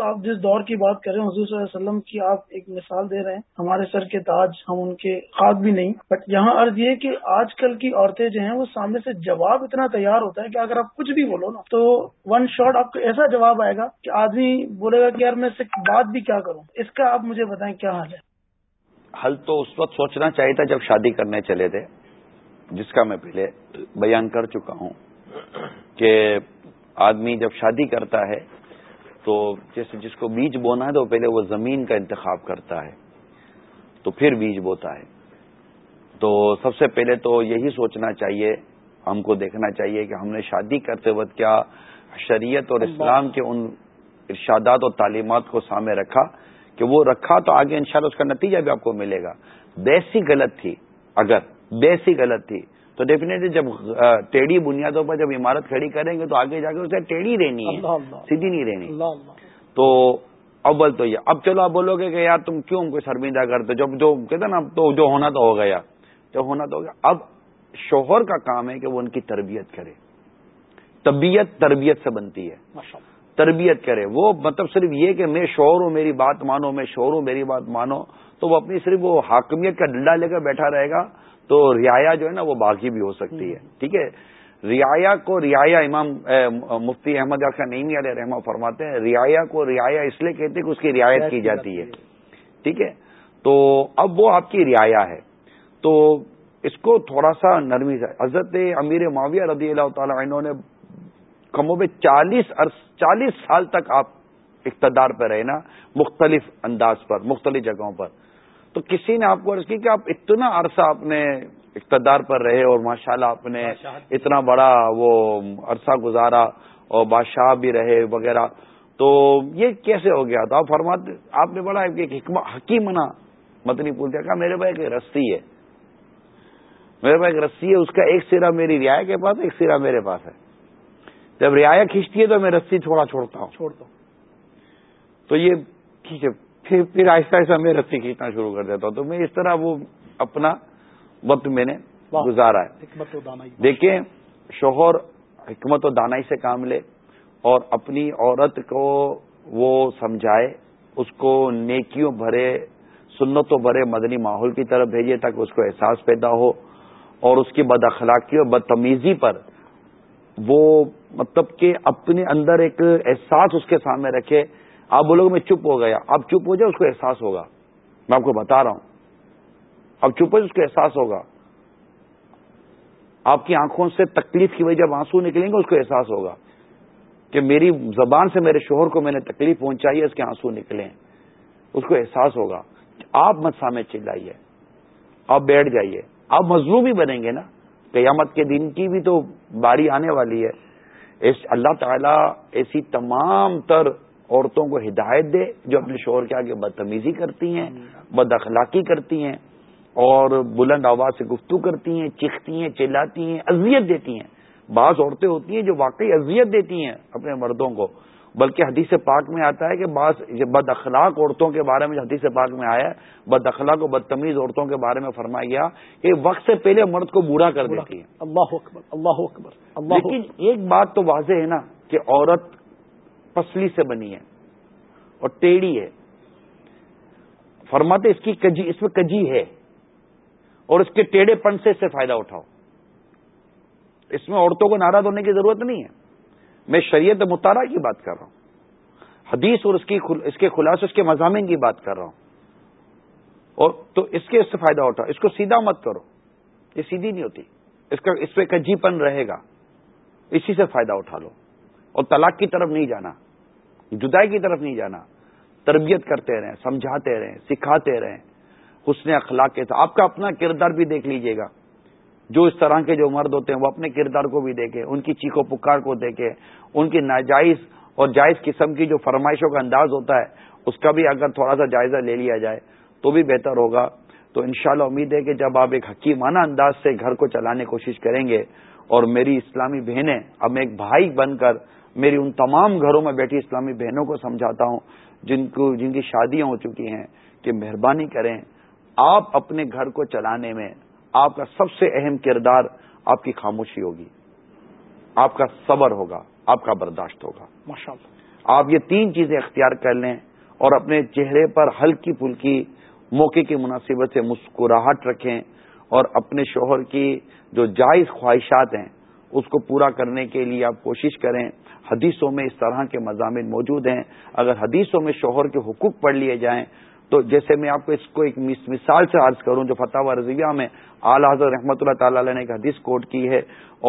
S7: آپ جس دور کی بات کر رہے ہیں، حضور صلی اللہ علیہ وسلم کی آپ ایک مثال دے رہے ہیں۔ ہمارے سر کے تاج، ہم ان کے خواب بھی نہیں۔ بٹ یہاں عرض یہ کہ آج کل کی عورتیں جو ہیں، وہ سامنے سے جواب اتنا تیار ہوتا ہے کہ اگر آپ کچھ بھی بولو نا، تو ون شاٹ آپ کو ایسا جواب آئے گا کہ آدمی بولے گا کہ یار میں سے بات بھی کیا کروں؟ اس کا آپ مجھے بتائیں کیا حال ہے؟
S2: حل تو اس وقت سوچنا چاہیے تھا جب شادی کرنے چلے تھے، جس کا میں پہلے بیان کر چکا ہوں کہ آدمی جب شادی کرتا ہے تو جیسے جس کو بیج بونا ہے تو پہلے وہ زمین کا انتخاب کرتا ہے تو پھر بیج بوتا ہے۔ تو سب سے پہلے تو یہی سوچنا چاہیے ہم کو دیکھنا چاہیے کہ ہم نے شادی کرتے وقت کیا شریعت اور اسلام کے ان ارشادات اور تعلیمات کو سامنے رکھا کہ وہ رکھا تو آگے انشاءاللہ اس کا نتیجہ بھی آپ کو ملے گا۔ بیسی غلط تھی اگر بیسی غلط تھی تو ڈیفینیٹلی جب ٹیڑھی بنیادوں پر جب عمارت کھڑی کریں گے تو آگے جا کے اسے ٹیڑھی رہنی ہے سیدھی نہیں رہنی۔ تو اول تو یہ اب چلو آپ بولو گے کہ یار تم کیوں ہم کو شرمندہ کرتے جب جو کہتے نا تو جو ہونا تو ہو گیا۔ جب ہونا تو ہو گیا۔ اب شوہر کا کام ہے کہ وہ ان کی تربیت کرے۔ طبیعت تربیت سے بنتی ہے۔ تربیت کرے۔ وہ مطلب صرف یہ کہ میں شوہر ہوں میری بات مانو میں شوہر ہوں میری بات مانو تو وہ اپنی صرف وہ حاکمیت کا ڈنڈا لے کر بیٹھا رہے گا۔ تو رعایا جو ہے نا وہ باقی بھی ہو سکتی ہے۔ ٹھیک ہے؟ رعایا کو رعایا امام مفتی احمد خان نئی علیہ رحمہ فرماتے ہیں رعایا کو رعایا اس لیے کہتے ہیں کہ اس کی رعایت کی جاتی ہے۔ ٹھیک ہے؟ تو اب وہ آپ کی رعایا ہے۔ تو اس کو تھوڑا سا نرمی سے حضرت امیر معاویہ رضی اللہ تعالی عنہ نے کموں میں چالیس چالیس سال تک آپ اقتدار پہ رہے نا مختلف انداز پر مختلف جگہوں پر۔ تو کسی نے آپ کو عرض کی کہ آپ اتنا عرصہ اپنے اقتدار پر رہے اور ماشاءاللہ اللہ آپ نے اتنا بڑا وہ عرصہ گزارا اور بادشاہ بھی رہے وغیرہ تو یہ کیسے ہو گیا؟ تو آپ فرماتے آپ نے بڑا حکیمنا متنی پوچھا کہا میرے بھائی ایک رسی ہے۔ میرے پاس ایک رسی ہے اس کا ایک سرا میری ریا کے پاس ایک سرا میرے پاس ہے۔ جب رعایا کھینچتی ہے تو میں رسی تھوڑا چھوڑتا ہوں۔ چھوڑتا ہوں۔ تو یہ کھینچے پھر پھر آہستہ آہستہ میں رسی کھینچنا شروع کر دیتا ہوں۔ تو میں اس طرح وہ اپنا وقت میں نے گزارا ہے۔ دیکھیں شوہر حکمت و دانائی سے کام لے اور اپنی عورت کو وہ سمجھائے اس کو نیکیوں بھرے سنتوں بھرے مدنی ماحول کی طرف بھیجے تاکہ اس کو احساس پیدا ہو اور اس کی بد اخلاقی اور بدتمیزی پر وہ مطلب کہ اپنے اندر ایک احساس اس کے سامنے رکھے آپ بولو گے میں چپ ہو گیا۔ اب چپ ہو جائے اس کو احساس ہوگا۔ میں آپ کو بتا رہا ہوں۔ اب چپ ہو اس کو احساس ہوگا۔ آپ کی آنکھوں سے تکلیف کی وجہ جب آنسو نکلیں گے، اس کو احساس ہوگا کہ میری زبان سے، میرے شوہر کو میں نے تکلیف پہنچائی ہے، اس کے آنسو نکلے اس کو احساس ہوگا۔ آپ مت سامنے چلائیے آپ بیٹھ جائیے۔ آپ مظلوم ہی بنیں گے نا۔ قیامت کے دن کی بھی تو باری آنے والی ہے۔ اللہ تعالیٰ ایسی تمام تر عورتوں کو ہدایت دے جو اپنے شوہر کے آگے بدتمیزی کرتی ہیں بد اخلاقی کرتی ہیں اور بلند آواز سے گفتگو کرتی ہیں چیختی ہیں چلاتی ہیں اذیت دیتی ہیں۔ بعض عورتیں ہوتی ہیں جو واقعی اذیت دیتی ہیں اپنے مردوں کو۔ بلکہ حدیث پاک میں آتا ہے کہ بعض بد اخلاق عورتوں کے بارے میں حدیث پاک میں آیا ہے بد اخلاق و بدتمیز عورتوں کے بارے میں فرمایا گیا کہ وقت سے پہلے مرد کو برا کر دیتی ہے
S3: اللہ اکبر اللہ اکبر
S2: لیکن ایک بات تو واضح ہے نا کہ عورت پسلی سے بنی ہے اور ٹیڑھی ہے۔ فرماتے اس کی کجی اس میں کجی ہے اور اس کے ٹیڑھے پن سے اس سے فائدہ اٹھاؤ۔ اس میں عورتوں کو ناراض ہونے کی ضرورت نہیں ہے۔ میں شریعت مطالعہ کی بات کر رہا ہوں۔ حدیث اور اس کی اس کے خلاص اس کے مضامین کی بات کر رہا ہوں۔ اور تو اس کے اس سے فائدہ اٹھا اس کو سیدھا مت کرو۔ یہ سیدھی نہیں ہوتی۔ اس کا اس پہ کجی پن رہے گا۔ اسی سے فائدہ اٹھا لو۔ اور طلاق کی طرف نہیں جانا۔ جدائی کی طرف نہیں جانا، تربیت کرتے رہیں، سمجھاتے رہیں، سکھاتے رہیں، حسن اخلاق کے ساتھ۔ آپ کا اپنا کردار بھی دیکھ لیجیے گا۔ جو اس طرح کے جو مرد ہوتے ہیں، وہ اپنے کردار کو بھی دیکھیں، ان کی چیخو پکار کو دیکھیں، ان کی ناجائز اور جائز قسم کی جو فرمائشوں کا انداز ہوتا ہے، اس کا بھی اگر تھوڑا سا جائزہ لے لیا جائے تو بھی بہتر ہوگا۔ تو انشاءاللہ امید ہے کہ جب آپ ایک حکیمانہ انداز سے گھر کو چلانے کی کوشش کریں گے اور میری اسلامی بہنیں، اب ایک بھائی بن کر میری ان تمام گھروں میں بیٹھی اسلامی بہنوں کو سمجھاتا ہوں جن کو جن کی شادیاں ہو چکی ہیں کہ مہربانی کریں آپ اپنے گھر کو چلانے میں آپ کا سب سے اہم کردار آپ کی خاموشی ہوگی۔ آپ کا صبر ہوگا آپ کا برداشت ہوگا۔
S3: ماشاء
S2: آپ یہ تین چیزیں اختیار کر لیں اور اپنے چہرے پر ہلکی پھلکی موقع کی مناسبت سے مسکراہٹ رکھیں اور اپنے شوہر کی جو جائز خواہشات ہیں اس کو پورا کرنے کے لیے آپ کوشش کریں۔ حدیثوں میں اس طرح کے مضامین موجود ہیں۔ اگر حدیثوں میں شوہر کے حقوق پڑھ لیے جائیں، تو جیسے میں آپ کو اس کو ایک مثال سے عرض کروں جو فتح و رضویہ میں اعلی حضرت رحمۃ اللہ تعالی علیہ نے ایک حدیث کوٹ کی ہے۔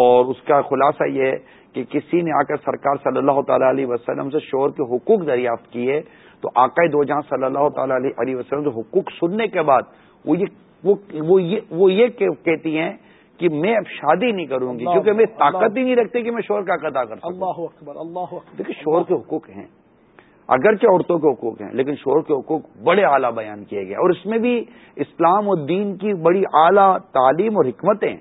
S2: اور اس کا خلاصہ یہ ہے کہ کسی نے آ کر سرکار صلی اللہ تعالی علیہ وسلم سے شور کے حقوق دریافت کیے، تو آقا دو جہاں صلی اللہ تعالی علیہ وسلم سے حقوق سننے کے بعد وہ یہ وہ یہ کہتی ہیں کہ میں اب شادی نہیں کروں گی کیونکہ میں طاقت ہی نہیں رکھتے کہ میں شور کا قدا کر سکوں۔
S3: اللہ اکبر اللہ
S2: دیکھیے شور کے حقوق ہیں۔ اگرچہ عورتوں کے حقوق ہیں لیکن شور کے حقوق بڑے اعلیٰ بیان کیے گئے۔ اور اس میں بھی اسلام اور دین کی بڑی اعلیٰ تعلیم اور حکمتیں۔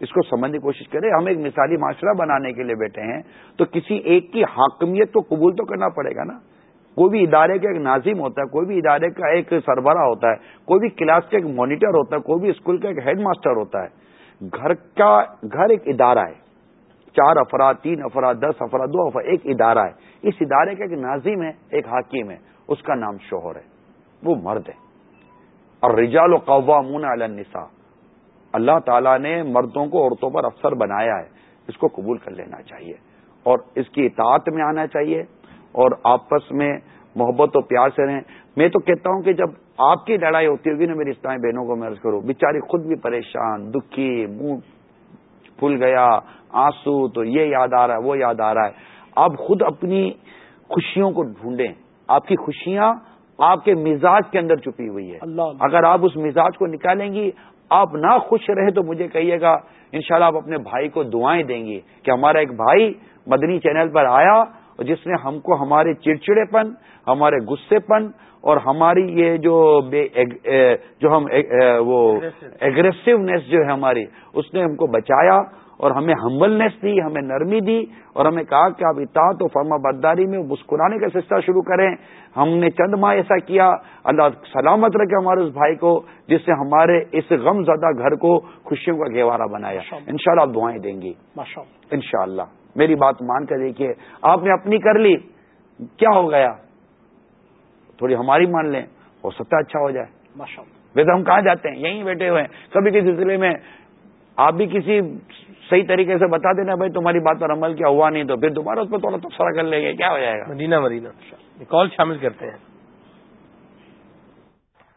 S2: اس کو سمجھنے کی کوشش کریں۔ ہم ایک مثالی معاشرہ بنانے کے لیے بیٹھے ہیں تو کسی ایک کی حاکمیت کو قبول تو کرنا پڑے گا نا۔ کوئی بھی ادارے کا ایک ناظم ہوتا ہے کوئی بھی ادارے کا ایک سربراہ ہوتا ہے کوئی بھی کلاس کا ایک مانیٹر ہوتا ہے کوئی بھی اسکول کا ایک ہیڈ ماسٹر ہوتا ہے۔ گھر کا گھر ایک ادارہ ہے۔ چار افراد، تین افراد، دس افراد، دو افراد، ایک ادارہ ہے۔ اس ادارے کا ایک ناظم ہے، ایک حاکم ہے۔ اس کا نام شوہر ہے۔ وہ مرد ہے۔ اور رجال و قوامون النساء۔ اللہ تعالیٰ نے مردوں کو عورتوں پر افسر بنایا ہے۔ اس کو قبول کر لینا چاہیے۔ اور اس کی اطاعت میں آنا چاہیے۔ اور آپس میں محبت و پیار سے رہیں۔ میں تو کہتا ہوں کہ جب آپ کی لڑائی ہوتی ہوگی نا میری اسلامی بہنوں کو محض کرو بیچاری خود بھی پریشان دکھی منہ پھول گیا آنسو تو یہ یاد آ رہا ہے وہ یاد آ رہا ہے۔ آپ خود اپنی خوشیوں کو ڈھونڈیں۔ آپ کی خوشیاں آپ کے مزاج کے اندر چھپی ہوئی ہے اللہ اگر آپ اس مزاج کو نکالیں گی آپ نہ خوش رہے تو مجھے کہیے گا انشاءاللہ آپ اپنے بھائی کو دعائیں دیں گی کہ ہمارا ایک بھائی مدنی چینل پر آیا اور جس نے ہم کو ہمارے چڑچڑے پن ہمارے غصے پن اور ہماری یہ جو جو ہم وہ ایگریسونیس جو ہے ہماری اس نے ہم کو بچایا اور ہمیں ہمبلنیس دی ہمیں نرمی دی اور ہمیں کہا کہ آپ اطاعت و فرما برداری میں مسکرانے کا سلسلہ شروع کریں۔ ہم نے چند ماہ ایسا کیا اللہ سلامت رکھے ہمارے اس بھائی کو جس سے ہمارے اس غم زدہ گھر کو خوشیوں کا گہوارہ بنایا۔ ان شاء آپ دعائیں دیں گی۔ ان شاء اللہ میری بات مان کر دیکھیے۔ آپ نے اپنی کر لی۔ کیا ہو گیا؟ تھوڑی ہماری مان لیں۔ ہو سکتا اچھا ہو جائے۔ ویسے ہم کہاں جاتے ہیں؟ یہیں بیٹھے ہوئے ہیں۔ کبھی کسی سلسلے میں آپ بھی کسی صحیح طریقے سے بتا دینا بھائی تمہاری بات پر عمل کیا ہوا نہیں تو پھر دوبارہ اس پہ تھوڑا تبصرہ کر لیں گے۔ کیا ہو جائے گا؟
S1: مدینہ مدینہ۔ کال شامل کرتے ہیں۔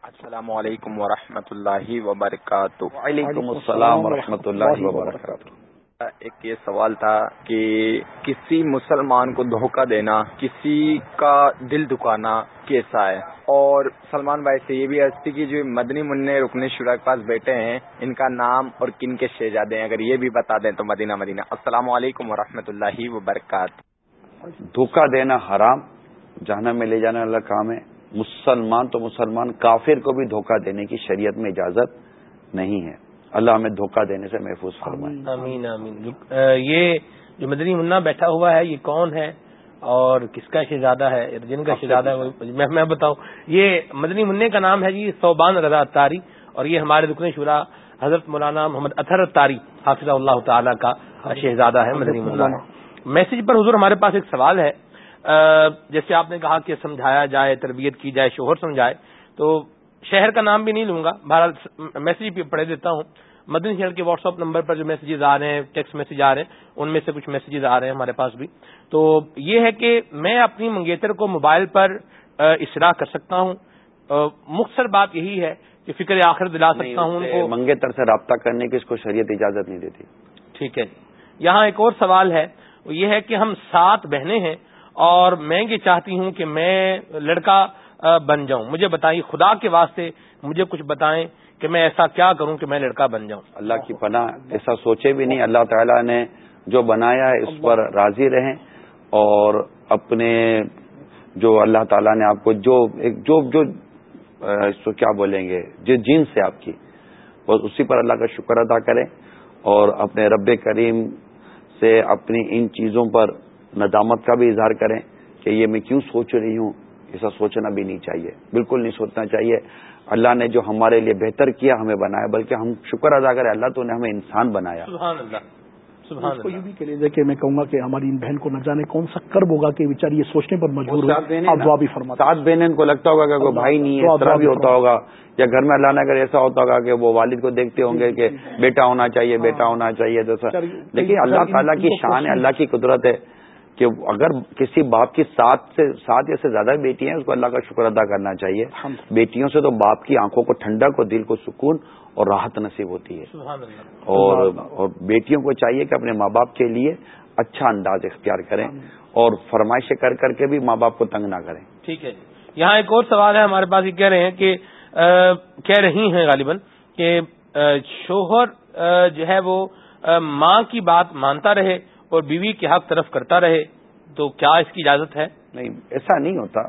S8: السلام علیکم ورحمۃ اللہ وبرکاتہ۔
S2: وعلیکم السلام ورحمۃ اللہ وبرکاتہ۔
S8: ایک یہ سوال تھا کہ کسی مسلمان کو دھوکہ دینا، کسی کا دل دکانا کیسا ہے؟ اور سلمان بھائی سے یہ بھی تھی کہ جو مدنی منع رکن شرا کے پاس بیٹھے ہیں، ان کا نام اور کن کے شہزادے ہیں؟ اگر یہ بھی بتا دیں تو مدینہ مدینہ۔ السلام علیکم ورحمۃ اللہ وبرکاتہ۔
S2: دھوکہ دینا حرام جہاں میں لے جانے والا کام ہے۔ مسلمان تو مسلمان، کافر کو بھی دھوکہ دینے کی شریعت میں اجازت نہیں ہے۔ اللہ ہمیں دھوکہ دینے سے محفوظ فرمائے۔
S1: آمین آمین یہ جو مدنی منا بیٹھا ہوا ہے یہ کون ہے؟ اور کس کا شہزادہ ہے؟ جن کا شہزادہ ہے میں بتاؤں۔ یہ مدنی منع کا نام ہے جی صوبان رضا تاری اور یہ ہمارے رکن شورا حضرت مولانا محمد اطہر تاری حافظ اللہ تعالی کا شہزادہ ہے مدنی منا۔ میسج پر حضور ہمارے پاس ایک سوال ہے۔ جیسے آپ نے کہا کہ سمجھایا جائے تربیت کی جائے شوہر سمجھائے تو شہر کا نام بھی نہیں لوں گا بہرحال میسج بھی پڑھ دیتا ہوں۔ مدنی شہر کے واٹس ایپ نمبر پر جو میسیجز آ رہے ہیں ٹیکسٹ میسج آ رہے ہیں ان میں سے کچھ میسیجز آ رہے ہیں ہمارے پاس بھی۔ تو یہ ہے کہ میں اپنی منگیتر کو موبائل پر اصلاح کر سکتا ہوں۔ مختصر بات یہی ہے کہ فکر آخر دلا سکتا ہوں ان کو۔
S2: منگیتر سے رابطہ کرنے کی اس کو شریعت اجازت نہیں دیتی۔
S1: ٹھیک ہے۔ یہاں ایک اور سوال ہے یہ ہے کہ ہم سات بہنیں ہیں اور میں یہ چاہتی ہوں کہ میں لڑکا بن جاؤں۔ مجھے بتائیں، خدا کے واسطے مجھے کچھ بتائیں کہ میں ایسا کیا کروں کہ میں لڑکا بن جاؤں۔
S2: اللہ کی پناہ، ایسا سوچے بھی نہیں۔ اللہ تعالیٰ نے جو بنایا ہے، اس پر راضی رہیں اور اپنے جو اللہ تعالیٰ نے آپ کو جو جو جو اس کو کیا بولیں گے، جو جین سے آپ کی، بس اسی پر اللہ کا شکر ادا کریں اور اپنے رب کریم سے اپنی ان چیزوں پر ندامت کا بھی اظہار کریں کہ یہ میں کیوں سوچ رہی ہوں۔ ایسا سوچنا بھی نہیں چاہیے۔ بالکل نہیں سوچنا چاہیے۔ اللہ نے جو ہمارے لیے بہتر کیا ہمیں بنایا بلکہ ہم شکر ادا کریں اللہ تو نے ہمیں انسان بنایا۔
S1: سبحان اللہ۔
S3: اس کو یہ بھی کہہ کہ میں کہوں گا کہ ہماری ان بہن کو نہ جانے کون سا کرب ہوگا کہ بیچاری یہ سوچنے پر مجبور
S2: فرما سات بہن کو لگتا ہوگا کہ کوئی بھائی نہیں ہے بھی ہوتا ہوگا۔ یا گھر میں اللہ نے اگر ایسا ہوتا ہوگا کہ وہ والد کو دیکھتے ہوں گے کہ بیٹا ہونا چاہیے بیٹا ہونا چاہیے تو لیکن اللہ تعالیٰ کی شان ہے اللہ کی قدرت ہے۔ کہ اگر کسی باپ کی سات سے سات یا سے زیادہ بیٹیاں ہیں اس کو اللہ کا شکر ادا کرنا چاہیے۔ بیٹیوں سے تو باپ کی آنکھوں کو ٹھنڈک اور دل کو سکون اور راحت نصیب ہوتی ہے۔ اور اور بیٹیوں کو چاہیے کہ اپنے ماں باپ کے لیے اچھا انداز اختیار کریں اور فرمائشیں کر کر کے بھی ماں باپ کو تنگ نہ کریں۔
S1: ٹھیک ہے یہاں ایک اور سوال ہے ہمارے پاس یہ کہہ رہے ہیں کہ کہہ رہی ہیں غالباً کہ شوہر جو ہے وہ ماں کی بات مانتا رہے اور بیوی کے حق طرف کرتا رہے، تو کیا اس کی اجازت ہے؟
S2: نہیں، ایسا نہیں ہوتا،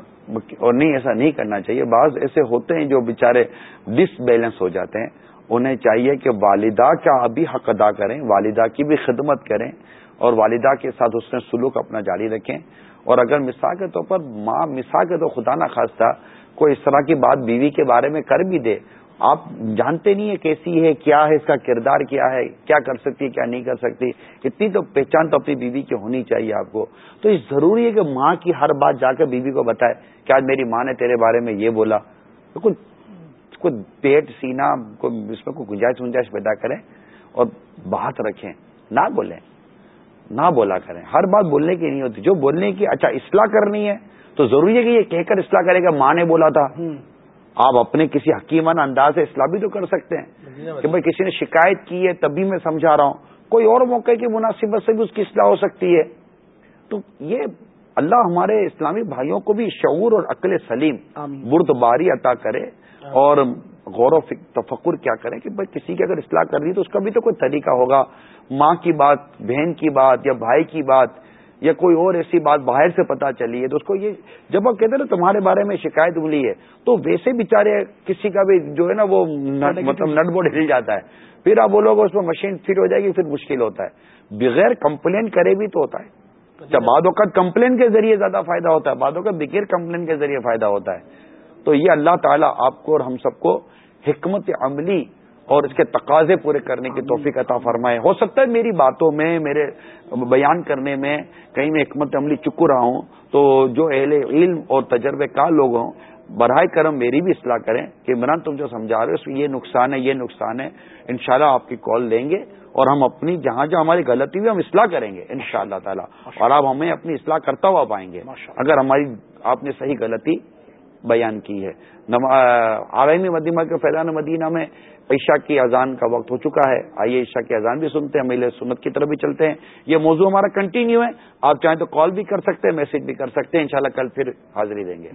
S2: اور نہیں، ایسا نہیں کرنا چاہیے۔ بعض ایسے ہوتے ہیں جو بےچارے ڈس بیلنس ہو جاتے ہیں۔ انہیں چاہیے کہ والدہ کا بھی حق ادا کریں، والدہ کی بھی خدمت کریں، اور والدہ کے ساتھ اس نے سلوک اپنا جاری رکھیں۔ اور اگر مثال کے طور پر، ماں مثال کے تو خدا نہ خاصتا کوئی اس طرح کی بات بیوی کے بارے میں کر بھی دے آپ جانتے نہیں ہے کیسی ہے، کیا ہے، اس کا کردار کیا ہے، کیا کر سکتی ہے، کیا نہیں کر سکتی۔ اتنی تو پہچان تو اپنی بیوی کی ہونی چاہیے آپ کو۔ تو یہ ضروری ہے کہ ماں کی ہر بات جا کے بیوی کو بتائے کہ آج میری ماں نے تیرے بارے میں یہ بولا۔ تو کچھ پیٹ سینا اس میں کوئی گنجائش ونجائش پیدا کریں اور بات رکھیں۔ نہ بولیں، نہ بولا کریں۔ ہر بات بولنے کی نہیں ہوتی۔ جو بولنے کی اچھا اصلاح کرنی ہے تو ضروری ہے کہ یہ کہہ کر اصلاح کرے گا ماں نے بولا تھا۔ آپ اپنے کسی حکیمانہ انداز سے اصلاح بھی تو کر سکتے ہیں کہ بھائی کسی نے شکایت کی ہے تبھی میں سمجھا رہا ہوں۔ کوئی اور موقع کی مناسبت سے بھی اس کی اصلاح ہو سکتی ہے۔ تو یہ اللہ ہمارے اسلامی بھائیوں کو بھی شعور اور عقل سلیم برد باری عطا کرے اور غور و تفکر کیا کریں کہ بھائی کسی کی اگر اصلاح کر رہی تو اس کا بھی تو کوئی طریقہ ہوگا۔ ماں کی بات بہن کی بات یا بھائی کی بات یا کوئی اور ایسی بات باہر سے پتا چلی ہے تو اس کو یہ جب وہ کہتے ہیں نا تمہارے بارے میں شکایت ملی ہے تو ویسے بےچارے کسی کا بھی جو ہے نا وہ مطلب نٹ بورڈ ہل جاتا ہے۔ پھر آپ بولو گے اس میں مشین فٹ ہو جائے گی پھر مشکل ہوتا ہے۔ بغیر کمپلین کرے بھی تو ہوتا ہے۔ جب بعد اوقات کمپلین کے ذریعے زیادہ فائدہ ہوتا ہے بعد اوقات بغیر کمپلین کے ذریعے فائدہ ہوتا ہے۔ تو یہ اللہ تعالیٰ آپ کو اور ہم سب کو حکمت عملی اور اس کے تقاضے پورے کرنے کی توفیق عطا فرمائے۔ ہو سکتا ہے میری باتوں میں میرے بیان کرنے میں کہیں میں حکمت عملی چک رہا ہوں تو جو اہل علم اور تجربے کار لوگ ہوں براہ کرم میری بھی اصلاح کریں کہ عمران تم جو سمجھا رہے ہو یہ نقصان ہے یہ نقصان ہے۔ انشاءاللہ شاء آپ کی کال لیں گے اور ہم اپنی جہاں جہاں ہماری غلطی ہوئی ہم اصلاح کریں گے ان شاء اللہ تعالیٰ اور آپ ہمیں اپنی اصلاح کرتا ہوا پائیں گے۔ اگر ہماری آپ نے صحیح غلطی بیان کی ہے۔ عالمی مدیمہ کے فیضان مدینہ میں عشاء کی اذان کا وقت ہو چکا ہے۔ آئیے عشاء کی اذان بھی سنتے ہیں میلے سنت کی طرف بھی چلتے ہیں۔ یہ موضوع ہمارا کنٹینیو ہے۔ آپ چاہیں تو کال بھی کر سکتے ہیں میسج بھی کر سکتے ہیں، انشاءاللہ کل پھر حاضری دیں گے۔